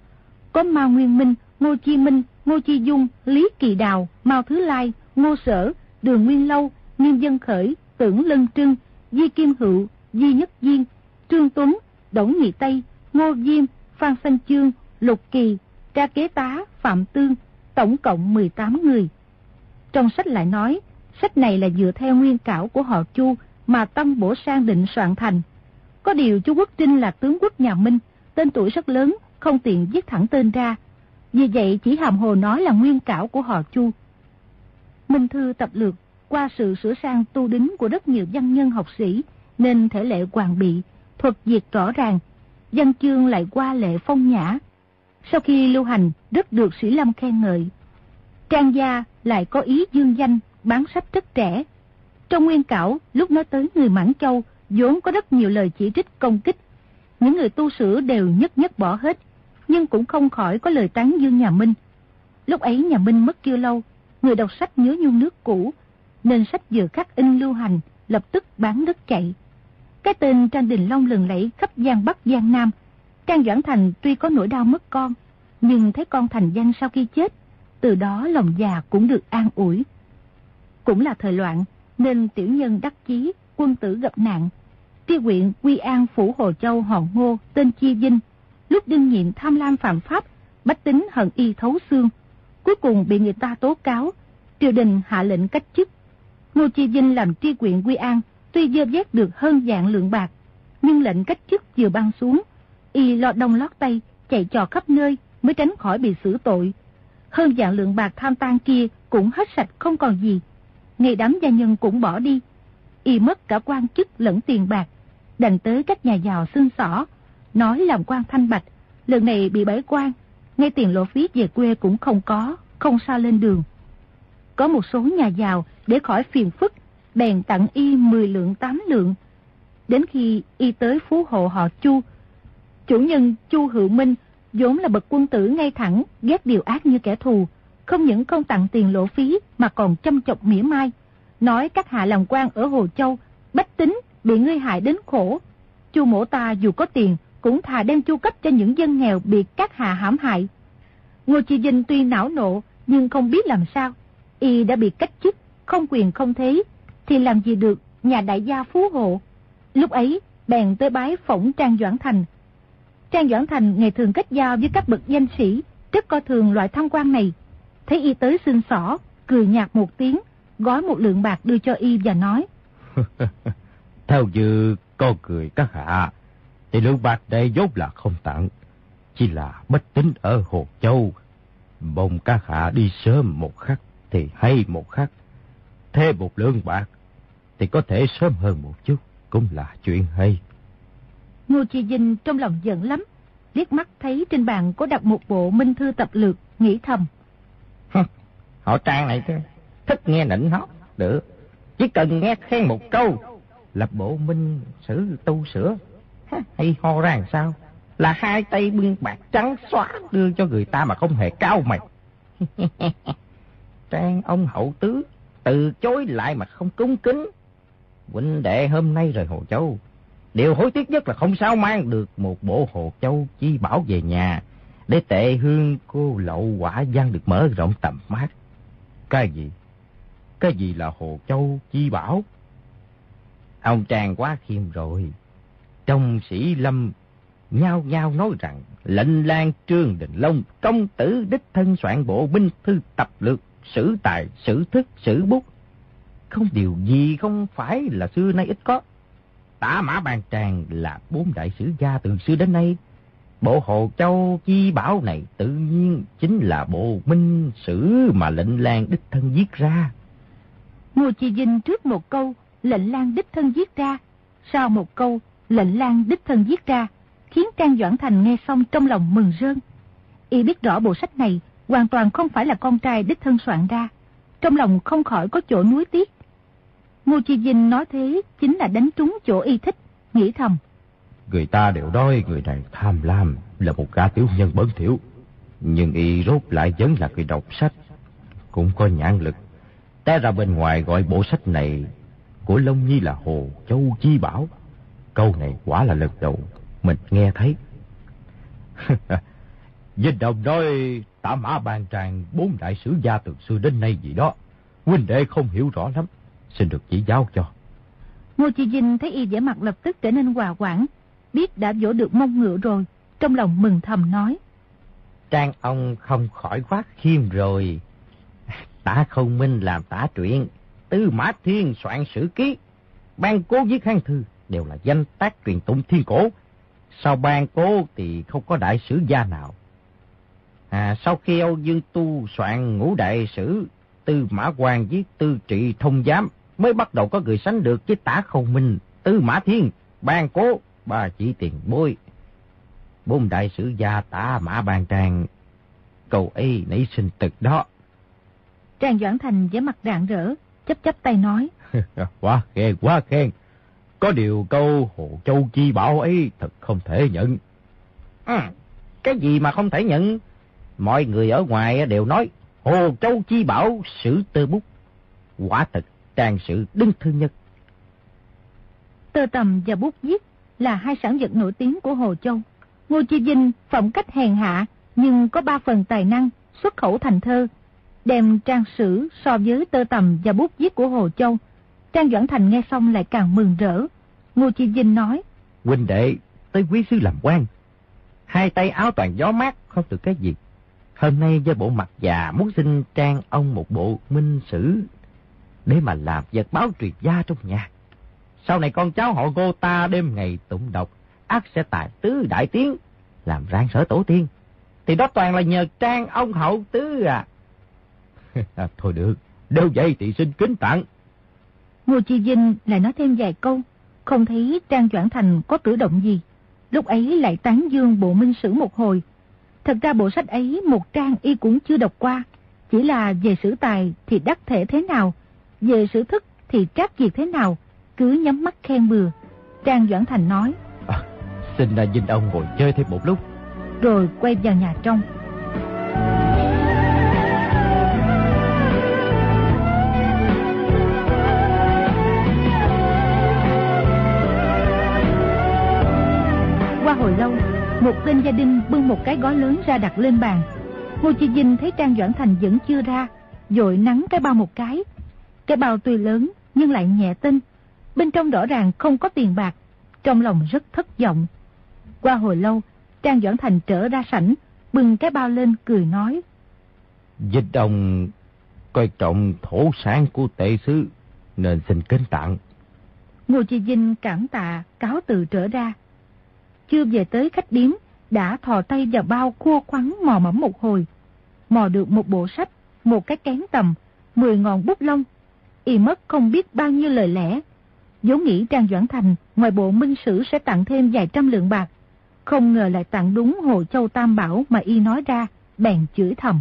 Có Mao Nguyên Minh, Ngô Chi Minh, Ngô Chi Dung, Lý Kỳ Đào, Mao Thứ Lai, Ngô Sở, Đường Nguyên Lâu, Nghiêm Dân Khởi, Tưởng Lân Trưng, Di Kim Hữu, Di Nhất Diên, Trương Tuấn, Đổng Nhị Tây, Ngô Diêm, Phan Xanh Chương, Lục Kỳ, Tra Kế Tá, Phạm Tương, tổng cộng 18 người. Trong sách lại nói, sách này là dựa theo nguyên cảo của họ Chu mà Tâm Bổ Sang định soạn thành. Có điều chú Quốc Trinh là tướng quốc nhà Minh, tên tuổi rất lớn, không tiện viết thẳng tên ra. Vì vậy chỉ hàm hồ nói là nguyên cảo của họ Chu. Minh Thư tập lược qua sự sửa sang tu đính của rất nhiều văn nhân học sĩ nên thể lệ hoàng bị, thuật diệt rõ ràng, văn chương lại qua lệ phong nhã. Sau khi lưu hành rất được sĩ lâm khen ngợi. Trang gia lại có ý dương danh bán sách rất trẻ. Trong nguyên cảo lúc nói tới người Mãn Châu vốn có rất nhiều lời chỉ trích công kích. Những người tu sửa đều nhất nhất bỏ hết, nhưng cũng không khỏi có lời tán dương nhà Minh. Lúc ấy nhà Minh mất chưa lâu, người đọc sách nhớ nhung nước cũ, nên sách vừa khắc in lưu hành, lập tức bán đất chạy. Cái tên Trang Đình Long lừng lẫy khắp Giang Bắc Giang Nam. Trang Doãn Thành tuy có nỗi đau mất con, nhưng thấy con thành danh sau khi chết, từ đó lòng già cũng được an ủi. Cũng là thời loạn, nên tiểu nhân đắc chí, quân tử gặp nạn. Tri huyện Quy An Phủ Hồ Châu họ Ngô tên Chi Vinh, lúc đương nhiệm tham lam phạm pháp, bách tính hận y thấu xương. Cuối cùng bị người ta tố cáo, triều đình hạ lệnh cách chức. Ngô Chi Vinh làm tri huyện Quy An, tuy dơ vét được hơn dạng lượng bạc, nhưng lệnh cách chức vừa ban xuống, y lo đông lót tay, chạy trò khắp nơi mới tránh khỏi bị xử tội. Hơn dạng lượng bạc tham tan kia cũng hết sạch không còn gì. Ngày đám gia nhân cũng bỏ đi. Y mất cả quan chức lẫn tiền bạc, đành tới các nhà giàu xương xỏ, nói làm quan thanh bạch, lần này bị bãi quan, ngay tiền lộ phí về quê cũng không có, không sao lên đường. Có một số nhà giàu để khỏi phiền phức, bèn tặng y 10 lượng 8 lượng. Đến khi y tới phú hộ họ Chu, chủ nhân Chu Hữu Minh vốn là bậc quân tử ngay thẳng, ghét điều ác như kẻ thù, không những không tặng tiền lộ phí mà còn chăm chọc mỉa mai, nói các hạ làm quan ở Hồ Châu, bách tính bị ngươi hại đến khổ. Chu mổ ta dù có tiền cũng thà đem chu cấp cho những dân nghèo bị các hạ hãm hại. Ngô Chi Vinh tuy não nộ nhưng không biết làm sao, y đã bị cách chức, không quyền không thế, thì làm gì được nhà đại gia phú hộ. Lúc ấy, bèn tới bái phỏng Trang Doãn Thành. Trang Doãn Thành ngày thường kết giao với các bậc danh sĩ, rất coi thường loại tham quan này. Thấy y tới xin sỏ cười nhạt một tiếng, gói một lượng bạc đưa cho y và nói. Theo như con cười các hạ, thì lượng bạc đây dốt là không tặng. Chỉ là bất tính ở Hồ Châu. Mong các hạ đi sớm một khắc thì hay một khắc. Thế một lượng bạc thì có thể sớm hơn một chút, cũng là chuyện hay. Ngô Chi Vinh trong lòng giận lắm, liếc mắt thấy trên bàn có đặt một bộ minh thư tập lược, nghĩ thầm. Họ trang này thế, thích nghe nịnh hót, được. Chỉ cần nghe khen một câu, là bộ minh sử tu sửa, hay ho ra làm sao? Là hai tay bưng bạc trắng xóa đưa cho người ta mà không hề cao mày. Trang ông hậu tứ từ chối lại mà không cúng kính. Huynh đệ hôm nay rời Hồ Châu. Điều hối tiếc nhất là không sao mang được một bộ Hồ Châu chi bảo về nhà. Để tệ hương cô lậu quả gian được mở rộng tầm mắt. Cái gì? Cái gì là Hồ Châu, chi bảo? Ông Tràng quá khiêm rồi. Trong sĩ lâm, nhao nhao nói rằng, lệnh lan trương đình long, công tử đích thân soạn bộ binh thư tập lược, sử tài, sử thức, sử bút không điều gì không phải là xưa nay ít có tả mã bàn tràng là bốn đại sử gia từ xưa đến nay bộ hồ châu, chi bảo này tự nhiên chính là bộ minh sử mà lệnh lan đích thân viết ra ngô chi vinh trước một câu lệnh lan đích thân viết ra Sau một câu, lệnh lan đích thân viết ra, khiến Trang Doãn Thành nghe xong trong lòng mừng rơn. Y biết rõ bộ sách này hoàn toàn không phải là con trai đích thân soạn ra. Trong lòng không khỏi có chỗ nuối tiếc. Ngô Chi Vinh nói thế chính là đánh trúng chỗ y thích, nghĩ thầm. Người ta đều nói người này tham lam là một gã tiểu nhân bẩn thiểu. Nhưng y rốt lại vẫn là người đọc sách. Cũng có nhãn lực. Té ra bên ngoài gọi bộ sách này của Long Nhi là Hồ Châu Chi Bảo. Câu này quả là lần đầu mình nghe thấy. Vinh Đồng nói tả mã bàn tràng bốn đại sử gia từ xưa đến nay gì đó. Huynh đệ không hiểu rõ lắm. Xin được chỉ giáo cho. Ngô Chi Vinh thấy y vẻ mặt lập tức trở nên hòa quảng. Biết đã vỗ được mông ngựa rồi. Trong lòng mừng thầm nói. Trang ông không khỏi quá khiêm rồi. Tả không minh làm tả truyện. Tư mã thiên soạn sử ký. Ban cố viết kháng thư đều là danh tác truyền tụng thiên cổ. Sau ban cố thì không có đại sử gia nào. À, sau khi Âu Dương Tu soạn ngũ đại sử, Tư Mã Hoàng với Tư Trị Thông Giám mới bắt đầu có người sánh được với tả không minh, Tư Mã Thiên, ban cố, ba chỉ tiền bôi. Bốn đại sử gia tả mã bàn tràng, cầu ấy nảy sinh tực đó. Trang Doãn Thành với mặt rạng rỡ, chấp chấp tay nói. quá khen, quá khen. Có điều câu Hồ Châu Chi Bảo ấy thật không thể nhận. À, cái gì mà không thể nhận? Mọi người ở ngoài đều nói Hồ Châu Chi Bảo sử tơ bút. Quả thật trang sự đứng thứ nhất. Tơ tầm và bút viết là hai sản vật nổi tiếng của Hồ Châu. Ngô Chi Vinh phẩm cách hèn hạ nhưng có ba phần tài năng xuất khẩu thành thơ. Đem trang sử so với tơ tầm và bút viết của Hồ Châu. Trang Doãn Thành nghe xong lại càng mừng rỡ. Ngô Chi Vinh nói. Huynh đệ, tới quý sư làm quan. Hai tay áo toàn gió mát, không được cái gì. Hôm nay do bộ mặt già muốn xin trang ông một bộ minh sử để mà làm vật báo truyền gia trong nhà. Sau này con cháu họ cô ta đêm ngày tụng đọc, ác sẽ tài tứ đại tiếng, làm rang sở tổ tiên. Thì đó toàn là nhờ trang ông hậu tứ à. à thôi được, nếu vậy thì xin kính tặng. Ngô Chi Vinh lại nói thêm vài câu, không thấy Trang Doãn Thành có cử động gì. Lúc ấy lại tán dương bộ minh sử một hồi, Thật ra bộ sách ấy một trang y cũng chưa đọc qua. Chỉ là về sử tài thì đắc thể thế nào, về sử thức thì trác diệt thế nào, cứ nhắm mắt khen bừa. Trang Doãn Thành nói. À, xin là Vinh ông ngồi chơi thêm một lúc. Rồi quay vào nhà trong. Tên gia đình bưng một cái gói lớn ra đặt lên bàn. Ngô Chi Vinh thấy Trang Doãn Thành vẫn chưa ra, dội nắng cái bao một cái. Cái bao tuy lớn nhưng lại nhẹ tinh. Bên trong rõ ràng không có tiền bạc, trong lòng rất thất vọng. Qua hồi lâu, Trang Doãn Thành trở ra sảnh, bưng cái bao lên cười nói. Dịch đồng coi trọng thổ sản của tệ sứ, nên xin kính tặng. Ngô Chi Vinh cảm tạ, cáo từ trở ra chưa về tới khách điếm, đã thò tay vào bao cua khoắn mò mẫm một hồi. Mò được một bộ sách, một cái kén tầm, mười ngọn bút lông. Y mất không biết bao nhiêu lời lẽ. vốn nghĩ Trang Doãn Thành, ngoài bộ minh sử sẽ tặng thêm vài trăm lượng bạc. Không ngờ lại tặng đúng Hồ Châu Tam Bảo mà Y nói ra, bèn chửi thầm.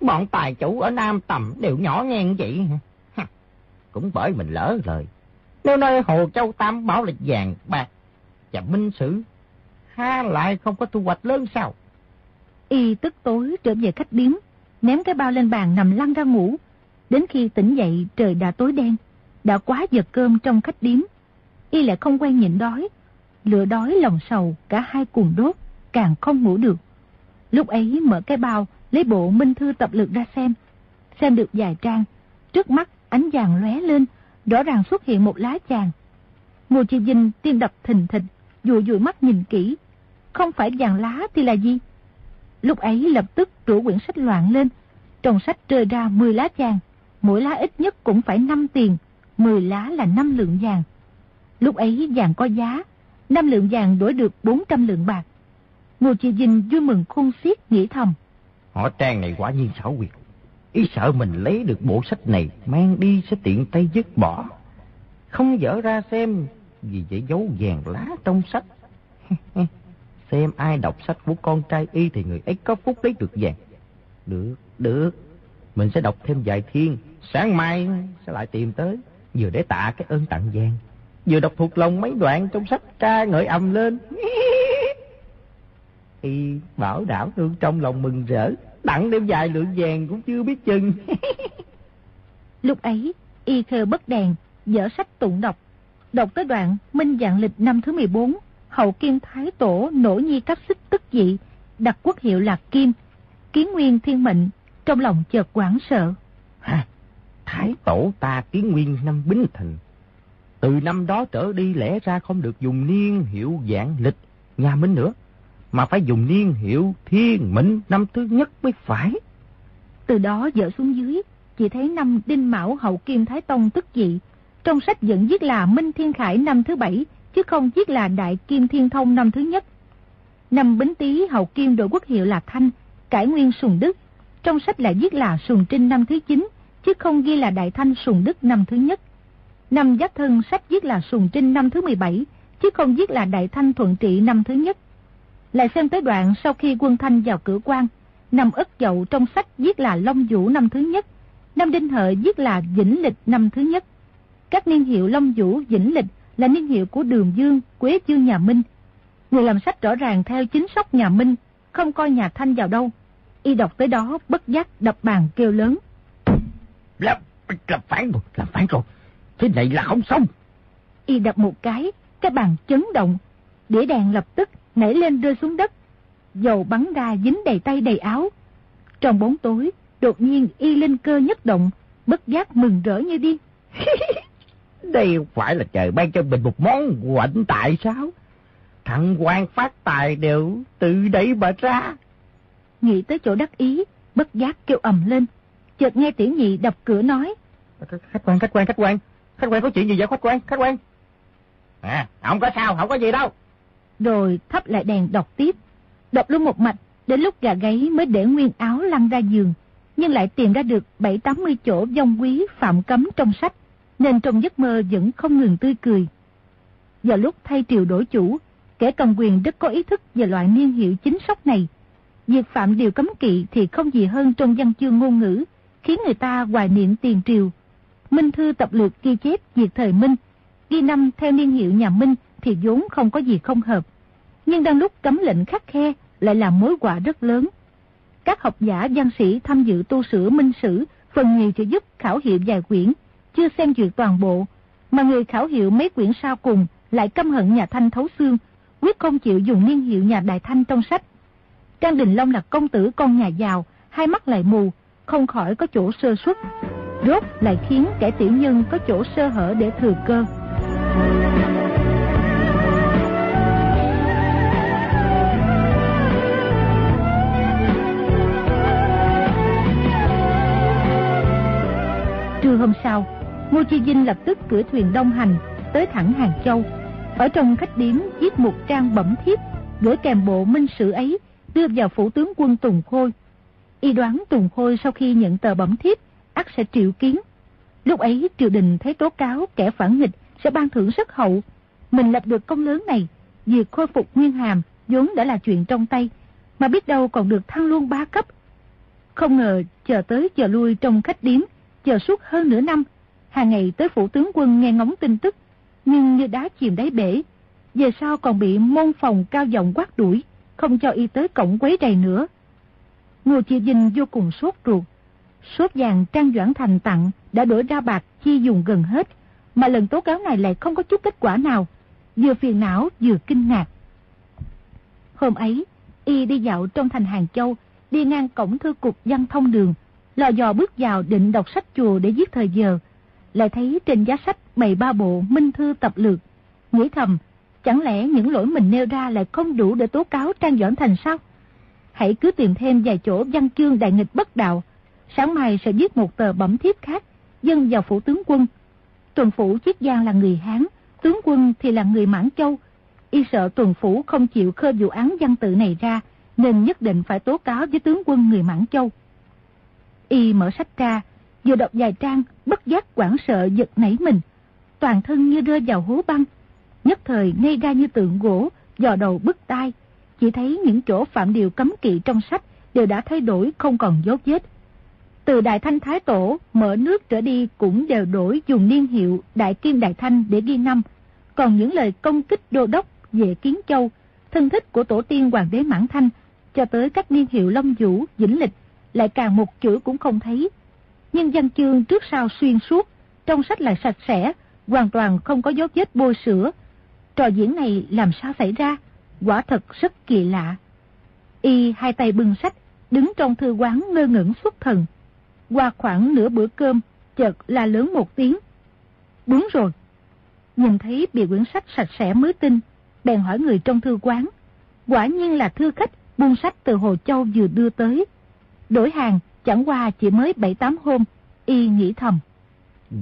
Bọn tài chủ ở Nam Tầm đều nhỏ nghe vậy Cũng bởi mình lỡ lời. Nếu nơi Hồ Châu Tam Bảo là vàng bạc và minh sử, há lại không có thu hoạch lớn sao? Y tức tối trở về khách điếm, ném cái bao lên bàn nằm lăn ra ngủ. Đến khi tỉnh dậy trời đã tối đen, đã quá giờ cơm trong khách điếm. Y lại không quen nhịn đói, lửa đói lòng sầu cả hai cùng đốt, càng không ngủ được. Lúc ấy mở cái bao, lấy bộ minh thư tập lược ra xem. Xem được vài trang, trước mắt ánh vàng lóe lên, rõ ràng xuất hiện một lá chàng. Ngô Chi Vinh tim đập thình thịch, dụi dụi mắt nhìn kỹ. Không phải vàng lá thì là gì? Lúc ấy lập tức rủ quyển sách loạn lên. Trong sách rơi ra 10 lá vàng. Mỗi lá ít nhất cũng phải 5 tiền. 10 lá là 5 lượng vàng. Lúc ấy vàng có giá. 5 lượng vàng đổi được 400 lượng bạc. Ngô Chi Vinh vui mừng khôn xiết nghĩ thầm. Họ trang này quả nhiên xảo quyệt. Ý sợ mình lấy được bộ sách này mang đi sẽ tiện tay dứt bỏ. Không dở ra xem, vì vậy giấu vàng lá trong sách. Xem ai đọc sách của con trai y thì người ấy có phúc lấy được vàng. Được, được. Mình sẽ đọc thêm vài thiên. Sáng mai sẽ lại tìm tới. Vừa để tạ cái ơn tặng vàng. Vừa đọc thuộc lòng mấy đoạn trong sách ca ngợi âm lên. y bảo đảo hương trong lòng mừng rỡ. Tặng đem vài lượng vàng cũng chưa biết chừng. Lúc ấy, y khơ bất đèn, dở sách tụng đọc. Đọc tới đoạn Minh Dạng Lịch năm thứ 14, hậu kim thái tổ nổ nhi các xích tức dị, đặt quốc hiệu là Kim, kiến nguyên thiên mệnh, trong lòng chợt quảng sợ. Hả? Thái tổ ta kiến nguyên năm Bính Thìn. Từ năm đó trở đi lẽ ra không được dùng niên hiệu dạng lịch nhà Minh nữa, mà phải dùng niên hiệu thiên mệnh năm thứ nhất mới phải. Từ đó dở xuống dưới, chỉ thấy năm Đinh Mão hậu kim Thái Tông tức dị. Trong sách vẫn viết là Minh Thiên Khải năm thứ bảy, chứ không viết là Đại Kim Thiên Thông năm thứ nhất. Năm Bính Tý hậu kim đổi quốc hiệu là Thanh, cải nguyên Sùng Đức. Trong sách lại viết là Sùng Trinh năm thứ chín, chứ không ghi là Đại Thanh Sùng Đức năm thứ nhất. Năm Giáp Thân sách viết là Sùng Trinh năm thứ 17, chứ không viết là Đại Thanh Thuận Trị năm thứ nhất. Lại xem tới đoạn sau khi quân Thanh vào cửa quan, năm Ất Dậu trong sách viết là Long Vũ năm thứ nhất, năm Đinh Hợi viết là Vĩnh Lịch năm thứ nhất. Các niên hiệu Long Vũ, Vĩnh Lịch là niên hiệu của Đường Dương, Quế Dương nhà Minh. Người làm sách rõ ràng theo chính sóc nhà Minh, không coi nhà Thanh vào đâu. Y đọc tới đó bất giác đập bàn kêu lớn. Làm, làm phản rồi, làm phản rồi. Thế này là không xong. Y đập một cái, cái bàn chấn động. Đĩa đèn lập tức nảy lên rơi xuống đất. Dầu bắn ra dính đầy tay đầy áo. Trong bóng tối, đột nhiên y linh cơ nhất động, bất giác mừng rỡ như điên. Đây phải là trời ban cho mình một món quạnh tại sao? Thằng quan phát tài đều tự đẩy mà ra. Nghĩ tới chỗ đắc ý, bất giác kêu ầm lên. Chợt nghe tiểu nhị đập cửa nói. Khách quan, khách quan, khách quan. Khách quan có chuyện gì vậy khách quan, khách quan? À, không có sao, không có gì đâu. Rồi thắp lại đèn đọc tiếp. Đọc luôn một mạch, đến lúc gà gáy mới để nguyên áo lăn ra giường. Nhưng lại tìm ra được bảy tám mươi chỗ dông quý phạm cấm trong sách. Nên trong giấc mơ vẫn không ngừng tươi cười. Giờ lúc thay triều đổi chủ, kẻ cầm quyền rất có ý thức về loại niên hiệu chính sóc này. Việc phạm điều cấm kỵ thì không gì hơn trong văn chương ngôn ngữ, khiến người ta hoài niệm tiền triều. Minh Thư tập lược ghi chép việc thời Minh, ghi năm theo niên hiệu nhà Minh thì vốn không có gì không hợp. Nhưng đang lúc cấm lệnh khắc khe lại là mối quả rất lớn. Các học giả văn sĩ tham dự tu sửa minh sử phần nhiều chỉ giúp khảo hiệu dài quyển, chưa xem duyệt toàn bộ, mà người khảo hiệu mấy quyển sau cùng lại căm hận nhà Thanh thấu xương, quyết không chịu dùng niên hiệu nhà Đại Thanh trong sách. Trang Đình Long là công tử con nhà giàu, hai mắt lại mù, không khỏi có chỗ sơ xuất, Rốt lại khiến kẻ tiểu nhân có chỗ sơ hở để thừa cơ. Trưa hôm sau, Ngô Chi Vinh lập tức cửa thuyền đông hành tới thẳng Hàng Châu. Ở trong khách điếm viết một trang bẩm thiếp, gửi kèm bộ minh sử ấy đưa vào phủ tướng quân Tùng Khôi. Y đoán Tùng Khôi sau khi nhận tờ bẩm thiếp, ắt sẽ triệu kiến. Lúc ấy triều đình thấy tố cáo kẻ phản nghịch sẽ ban thưởng rất hậu. Mình lập được công lớn này, việc khôi phục nguyên hàm vốn đã là chuyện trong tay, mà biết đâu còn được thăng luôn ba cấp. Không ngờ chờ tới chờ lui trong khách điếm, chờ suốt hơn nửa năm, hàng ngày tới phủ tướng quân nghe ngóng tin tức, nhưng như đá chìm đáy bể. Về sau còn bị môn phòng cao giọng quát đuổi, không cho y tới cổng quấy rầy nữa. Ngô Chi Vinh vô cùng sốt ruột. Sốt vàng Trang Doãn Thành tặng đã đổi ra bạc chi dùng gần hết, mà lần tố cáo này lại không có chút kết quả nào, vừa phiền não vừa kinh ngạc. Hôm ấy, y đi dạo trong thành Hàng Châu, đi ngang cổng thư cục văn thông đường, lò dò bước vào định đọc sách chùa để giết thời giờ, lại thấy trên giá sách bày ba bộ minh thư tập lược, nghĩ thầm, chẳng lẽ những lỗi mình nêu ra lại không đủ để tố cáo Trang Doãn Thành sao? Hãy cứ tìm thêm vài chỗ văn chương đại nghịch bất đạo, sáng mai sẽ viết một tờ bẩm thiếp khác, dân vào phủ tướng quân. Tuần phủ Chiết Giang là người Hán, tướng quân thì là người Mãn Châu. Y sợ tuần phủ không chịu khơi vụ án văn tự này ra, nên nhất định phải tố cáo với tướng quân người Mãn Châu. Y mở sách ra, vừa đọc vài trang, bất giác quảng sợ giật nảy mình. Toàn thân như rơi vào hố băng. nhất thời ngây ra như tượng gỗ, dò đầu bứt tai, chỉ thấy những chỗ phạm điều cấm kỵ trong sách đều đã thay đổi không còn dấu vết. Từ Đại Thanh Thái Tổ, mở nước trở đi cũng đều đổi dùng niên hiệu Đại Kim Đại Thanh để ghi năm. Còn những lời công kích đô đốc về Kiến Châu, thân thích của tổ tiên Hoàng đế Mãn Thanh, cho tới các niên hiệu Long Vũ, Vĩnh Lịch, lại càng một chữ cũng không thấy. Nhưng văn chương trước sau xuyên suốt, trong sách lại sạch sẽ, hoàn toàn không có dấu vết bôi sữa. Trò diễn này làm sao xảy ra? Quả thật rất kỳ lạ. Y hai tay bưng sách, đứng trong thư quán ngơ ngẩn xuất thần. Qua khoảng nửa bữa cơm, chợt la lớn một tiếng. Đúng rồi. Nhìn thấy bị quyển sách sạch sẽ mới tin, bèn hỏi người trong thư quán. Quả nhiên là thư khách buôn sách từ Hồ Châu vừa đưa tới. Đổi hàng chẳng qua chỉ mới 7-8 hôm, y nghĩ thầm.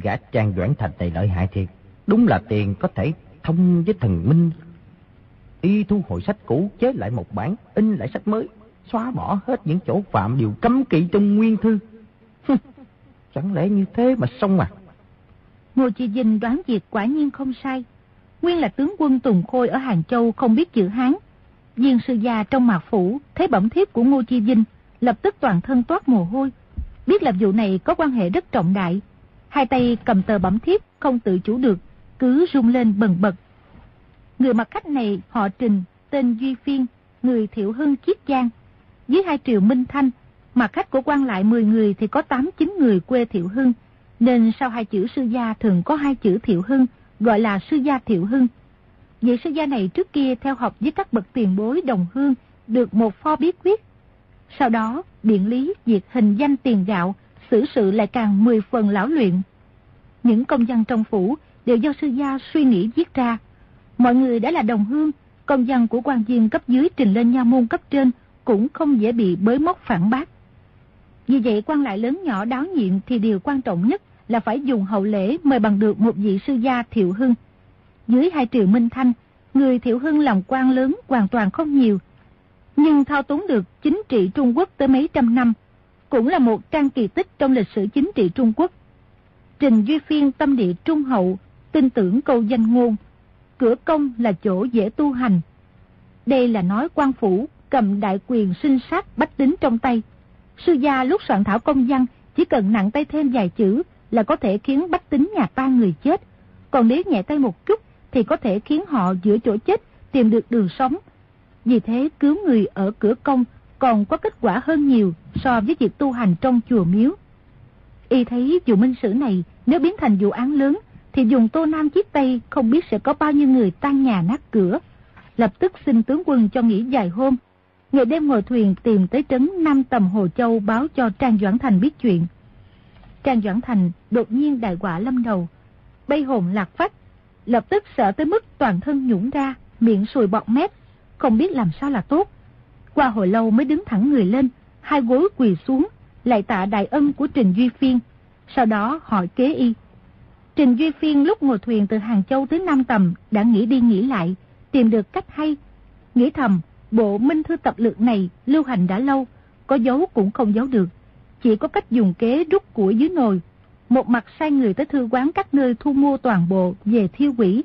Gã trang Doãn Thành này lợi hại thiệt. Đúng là tiền có thể thông với thần minh. Y thu hồi sách cũ chế lại một bản, in lại sách mới, xóa bỏ hết những chỗ phạm điều cấm kỵ trong nguyên thư. Chẳng lẽ như thế mà xong à? Ngô Chi Vinh đoán việc quả nhiên không sai. Nguyên là tướng quân Tùng Khôi ở Hàng Châu không biết chữ Hán. Viên sư gia trong mạc phủ thấy bẩm thiếp của Ngô Chi Vinh, lập tức toàn thân toát mồ hôi. Biết là vụ này có quan hệ rất trọng đại. Hai tay cầm tờ bẩm thiếp không tự chủ được, cứ rung lên bần bật. Người mặt khách này họ Trình, tên Duy Phiên, người Thiệu Hưng Chiết Giang. Dưới hai triệu Minh Thanh, mặt khách của quan lại 10 người thì có 8-9 người quê Thiệu Hưng, nên sau hai chữ sư gia thường có hai chữ Thiệu Hưng, gọi là sư gia Thiệu Hưng. Vị sư gia này trước kia theo học với các bậc tiền bối đồng hương, được một pho bí quyết. Sau đó, điện lý, việc hình danh tiền gạo, xử sự lại càng 10 phần lão luyện. Những công văn trong phủ đều do sư gia suy nghĩ viết ra. Mọi người đã là đồng hương, công văn của quan viên cấp dưới trình lên nha môn cấp trên cũng không dễ bị bới móc phản bác. Vì vậy quan lại lớn nhỏ đáo nhiệm thì điều quan trọng nhất là phải dùng hậu lễ mời bằng được một vị sư gia Thiệu Hưng. Dưới hai triệu Minh Thanh, người Thiệu Hưng làm quan lớn hoàn toàn không nhiều. Nhưng thao túng được chính trị Trung Quốc tới mấy trăm năm, cũng là một trang kỳ tích trong lịch sử chính trị Trung Quốc. Trình Duy Phiên tâm địa trung hậu, tin tưởng câu danh ngôn, cửa công là chỗ dễ tu hành. Đây là nói quan phủ cầm đại quyền sinh sát bách tính trong tay. Sư gia lúc soạn thảo công văn chỉ cần nặng tay thêm vài chữ là có thể khiến bách tính nhà ta người chết. Còn nếu nhẹ tay một chút thì có thể khiến họ giữa chỗ chết tìm được đường sống. Vì thế cứu người ở cửa công còn có kết quả hơn nhiều so với việc tu hành trong chùa miếu. Y thấy vụ minh sử này nếu biến thành vụ án lớn thì dùng tô nam chiếc tây không biết sẽ có bao nhiêu người tan nhà nát cửa. Lập tức xin tướng quân cho nghỉ dài hôm. Ngày đêm ngồi thuyền tìm tới trấn Nam Tầm Hồ Châu báo cho Trang Doãn Thành biết chuyện. Trang Doãn Thành đột nhiên đại quả lâm đầu. Bay hồn lạc phách, lập tức sợ tới mức toàn thân nhũng ra, miệng sùi bọt mép, không biết làm sao là tốt. Qua hồi lâu mới đứng thẳng người lên, hai gối quỳ xuống, lại tạ đại ân của Trình Duy Phiên. Sau đó hỏi kế y. Trình Duy Phiên lúc ngồi thuyền từ Hàng Châu tới Nam Tầm đã nghĩ đi nghĩ lại, tìm được cách hay. Nghĩ thầm, bộ minh thư tập lược này lưu hành đã lâu, có giấu cũng không giấu được. Chỉ có cách dùng kế rút của dưới nồi. Một mặt sai người tới thư quán các nơi thu mua toàn bộ về thiêu quỷ.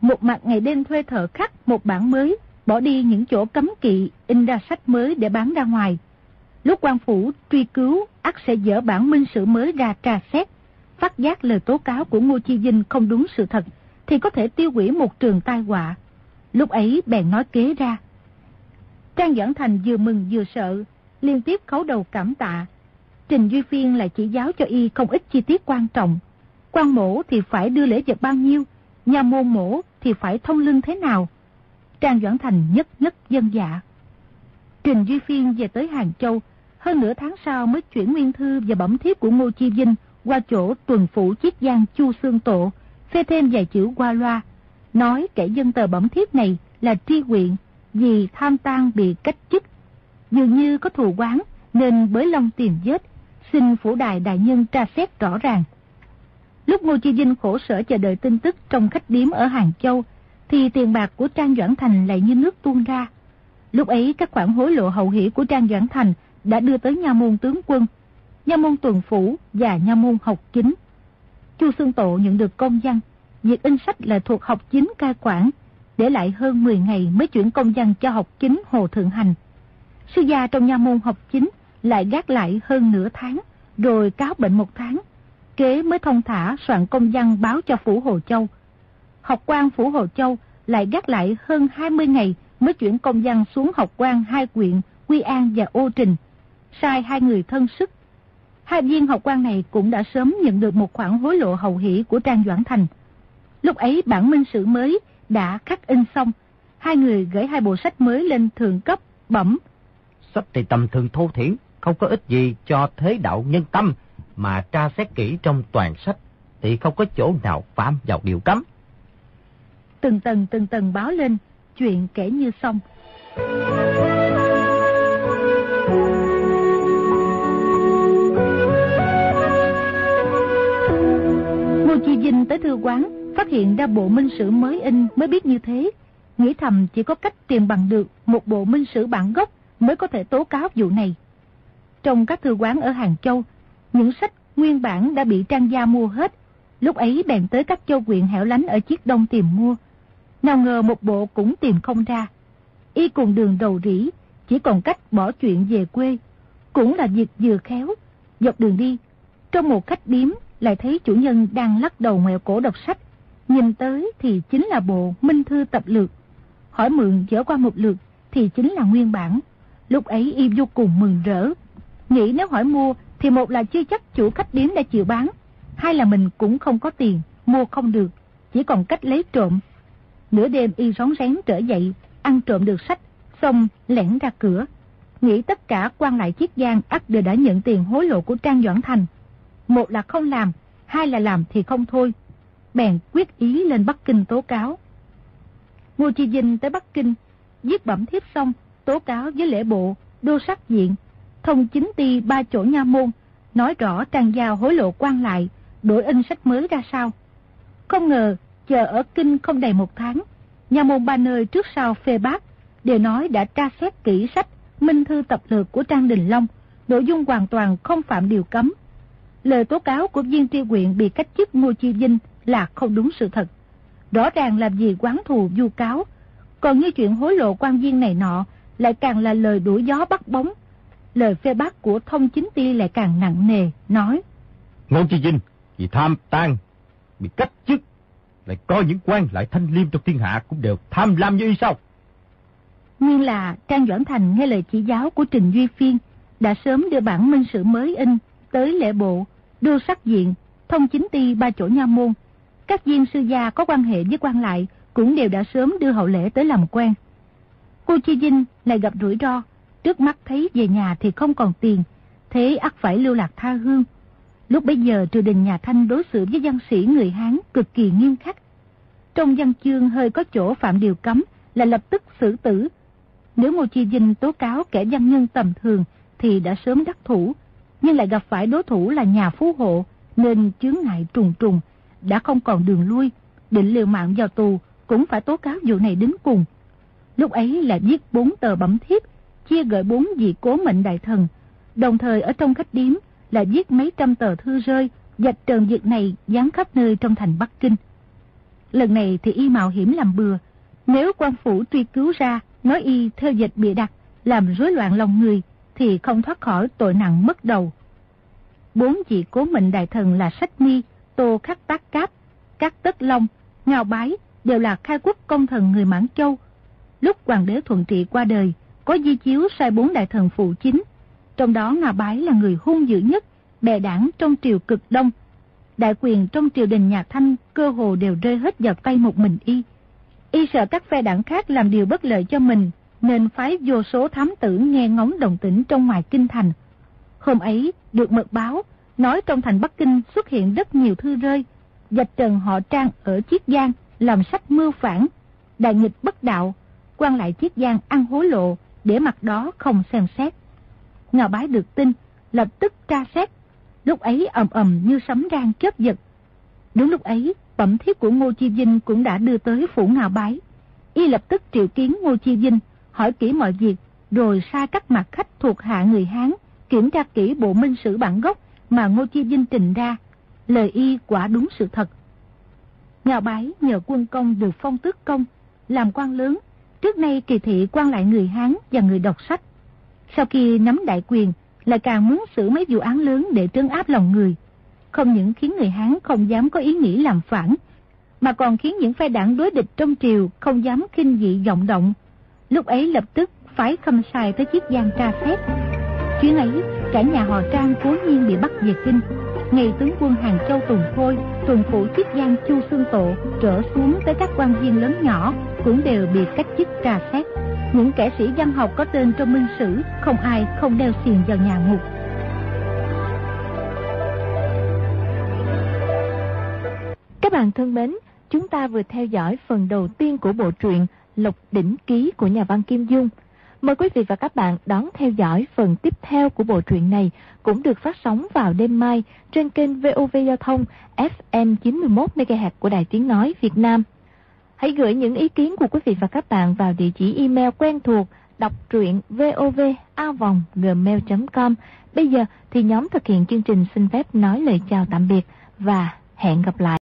Một mặt ngày đêm thuê thợ khắc một bản mới, bỏ đi những chỗ cấm kỵ, in ra sách mới để bán ra ngoài. Lúc quan phủ truy cứu, ắt sẽ dỡ bản minh sử mới ra tra xét. Phát giác lời tố cáo của Ngô Chi Vinh không đúng sự thật, thì có thể tiêu hủy một trường tai họa. Lúc ấy bèn nói kế ra. Trang Doãn Thành vừa mừng vừa sợ, liên tiếp khấu đầu cảm tạ. Trình Duy Phiên lại chỉ giáo cho y không ít chi tiết quan trọng. quan mổ thì phải đưa lễ vật bao nhiêu, nhà môn mổ thì phải thông lưng thế nào. Trang Doãn Thành nhất nhất dân dạ. Trình Duy Phiên về tới Hàng Châu, hơn nửa tháng sau mới chuyển nguyên thư và bẩm thiếp của Ngô Chi Vinh qua chỗ tuần phủ chiết giang Chu Sương Tộ, phê thêm vài chữ qua loa, nói kẻ dân tờ bẩm thiếp này là tri huyện vì tham tang bị cách chức. Dường như có thù quán nên bới long tìm vết, xin phủ đài đại nhân tra xét rõ ràng. Lúc Ngô Chi Vinh khổ sở chờ đợi tin tức trong khách điếm ở Hàng Châu, thì tiền bạc của Trang Doãn Thành lại như nước tuôn ra. Lúc ấy các khoản hối lộ hậu hỷ của Trang Doãn Thành đã đưa tới nha môn tướng quân, nha môn tuần phủ và nha môn học chính. Chu Xuân Tộ nhận được công văn, việc in sách là thuộc học chính cai quản, để lại hơn 10 ngày mới chuyển công văn cho học chính Hồ Thượng Hành. Sư gia trong nha môn học chính lại gác lại hơn nửa tháng, rồi cáo bệnh một tháng. Kế mới thông thả soạn công văn báo cho Phủ Hồ Châu. Học quan Phủ Hồ Châu lại gác lại hơn 20 ngày mới chuyển công văn xuống học quan hai quyện Quy An và Ô Trình, sai hai người thân sức. Hai viên học quan này cũng đã sớm nhận được một khoản hối lộ hậu hỷ của Trang Doãn Thành. Lúc ấy bản minh sử mới đã khắc in xong, hai người gửi hai bộ sách mới lên thượng cấp, bẩm. Sách thì tầm thường thô thiển, không có ích gì cho thế đạo nhân tâm, mà tra xét kỹ trong toàn sách thì không có chỗ nào phạm vào điều cấm. Từng tầng từng tầng báo lên, chuyện kể như xong. Ngô Chi Vinh tới thư quán, phát hiện ra bộ minh sử mới in mới biết như thế. Nghĩ thầm chỉ có cách tìm bằng được một bộ minh sử bản gốc mới có thể tố cáo vụ này. Trong các thư quán ở Hàng Châu, những sách nguyên bản đã bị trang gia mua hết. Lúc ấy bèn tới các châu quyện hẻo lánh ở chiết đông tìm mua. Nào ngờ một bộ cũng tìm không ra. Y cùng đường đầu rỉ, chỉ còn cách bỏ chuyện về quê. Cũng là việc vừa khéo. Dọc đường đi, trong một khách điếm lại thấy chủ nhân đang lắc đầu mèo cổ đọc sách. Nhìn tới thì chính là bộ Minh Thư Tập Lược. Hỏi mượn dở qua một lượt thì chính là nguyên bản. Lúc ấy y vô cùng mừng rỡ. Nghĩ nếu hỏi mua thì một là chưa chắc chủ khách điếm đã chịu bán. Hai là mình cũng không có tiền, mua không được. Chỉ còn cách lấy trộm Nửa đêm y sóng rén trở dậy, ăn trộm được sách, xong lẻn ra cửa. Nghĩ tất cả quan lại chiếc giang ắt đều đã nhận tiền hối lộ của Trang Doãn Thành. Một là không làm, hai là làm thì không thôi. Bèn quyết ý lên Bắc Kinh tố cáo. Ngô Chi Vinh tới Bắc Kinh, viết bẩm thiếp xong, tố cáo với lễ bộ, đô sắc diện, thông chính ti ba chỗ nha môn, nói rõ Trang Giao hối lộ quan lại, đổi in sách mới ra sao. Không ngờ chờ ở kinh không đầy một tháng, nhà môn ba nơi trước sau phê bác, đều nói đã tra xét kỹ sách Minh Thư Tập Lược của Trang Đình Long, nội dung hoàn toàn không phạm điều cấm. Lời tố cáo của viên tri huyện bị cách chức Ngô Chi Vinh là không đúng sự thật. Rõ ràng làm gì quán thù du cáo, còn như chuyện hối lộ quan viên này nọ lại càng là lời đuổi gió bắt bóng. Lời phê bác của thông chính ti lại càng nặng nề, nói. Ngô Chi Vinh, vì tham tan, bị cách chức lại coi những quan lại thanh liêm trong thiên hạ cũng đều tham lam như y sao? Nguyên là Trang Doãn Thành nghe lời chỉ giáo của Trình Duy Phiên đã sớm đưa bản minh sử mới in tới lễ bộ, đưa sắc diện, thông chính ti ba chỗ nha môn. Các viên sư gia có quan hệ với quan lại cũng đều đã sớm đưa hậu lễ tới làm quen. Cô Chi Vinh lại gặp rủi ro, trước mắt thấy về nhà thì không còn tiền, thế ắt phải lưu lạc tha hương. Lúc bấy giờ triều đình nhà Thanh đối xử với văn sĩ người Hán cực kỳ nghiêm khắc. Trong văn chương hơi có chỗ phạm điều cấm là lập tức xử tử. Nếu Ngô Chi Vinh tố cáo kẻ văn nhân tầm thường thì đã sớm đắc thủ, nhưng lại gặp phải đối thủ là nhà phú hộ nên chướng ngại trùng trùng, đã không còn đường lui, định liều mạng vào tù cũng phải tố cáo vụ này đến cùng. Lúc ấy là viết bốn tờ bẩm thiếp, chia gửi bốn vị cố mệnh đại thần, đồng thời ở trong khách điếm là viết mấy trăm tờ thư rơi, dạch trần việc này dán khắp nơi trong thành Bắc Kinh. Lần này thì y mạo hiểm làm bừa, nếu quan phủ truy cứu ra, nói y theo dịch bịa đặt, làm rối loạn lòng người, thì không thoát khỏi tội nặng mất đầu. Bốn vị cố mệnh đại thần là Sách Mi, Tô Khắc Tác Cáp, Các Tất Long, Ngao Bái đều là khai quốc công thần người Mãn Châu. Lúc hoàng đế thuận trị qua đời, có di chiếu sai bốn đại thần phụ chính, trong đó Ngà Bái là người hung dữ nhất, bè đảng trong triều cực đông. Đại quyền trong triều đình nhà Thanh cơ hồ đều rơi hết vào tay một mình y. Y sợ các phe đảng khác làm điều bất lợi cho mình, nên phái vô số thám tử nghe ngóng đồng tĩnh trong ngoài kinh thành. Hôm ấy, được mật báo, nói trong thành Bắc Kinh xuất hiện rất nhiều thư rơi, dạch trần họ trang ở Chiết Giang làm sách mưu phản, đại nghịch bất đạo, quan lại Chiết Giang ăn hối lộ, để mặt đó không xem xét. Ngào bái được tin, lập tức tra xét. Lúc ấy ầm ầm như sấm rang chớp giật. Đúng lúc ấy, bẩm thiếp của Ngô Chi Vinh cũng đã đưa tới phủ Ngào bái. Y lập tức triệu kiến Ngô Chi Vinh, hỏi kỹ mọi việc, rồi sai các mặt khách thuộc hạ người Hán, kiểm tra kỹ bộ minh sử bản gốc mà Ngô Chi Vinh trình ra. Lời y quả đúng sự thật. Ngào bái nhờ quân công được phong tước công, làm quan lớn, trước nay kỳ thị quan lại người Hán và người đọc sách. Sau khi nắm đại quyền, lại càng muốn xử mấy vụ án lớn để trấn áp lòng người. Không những khiến người Hán không dám có ý nghĩ làm phản, mà còn khiến những phe đảng đối địch trong triều không dám kinh dị vọng động. Lúc ấy lập tức phái khâm sai tới chiếc giang tra xét. Chuyến ấy, cả nhà họ Trang cố nhiên bị bắt về kinh. Ngày tướng quân Hàng Châu Tùng Khôi, tuần phủ chiếc giang Chu Xương Tộ trở xuống tới các quan viên lớn nhỏ cũng đều bị cách chức tra xét. Những kẻ sĩ văn học có tên trong minh sử, không ai không đeo xiềng vào nhà ngục. Các bạn thân mến, chúng ta vừa theo dõi phần đầu tiên của bộ truyện Lộc Đỉnh Ký của nhà văn Kim Dung. Mời quý vị và các bạn đón theo dõi phần tiếp theo của bộ truyện này cũng được phát sóng vào đêm mai trên kênh VOV Giao thông FM 91 MHz của Đài Tiếng Nói Việt Nam. Hãy gửi những ý kiến của quý vị và các bạn vào địa chỉ email quen thuộc đọc truyện vovavonggmail.com. Bây giờ thì nhóm thực hiện chương trình xin phép nói lời chào tạm biệt và hẹn gặp lại.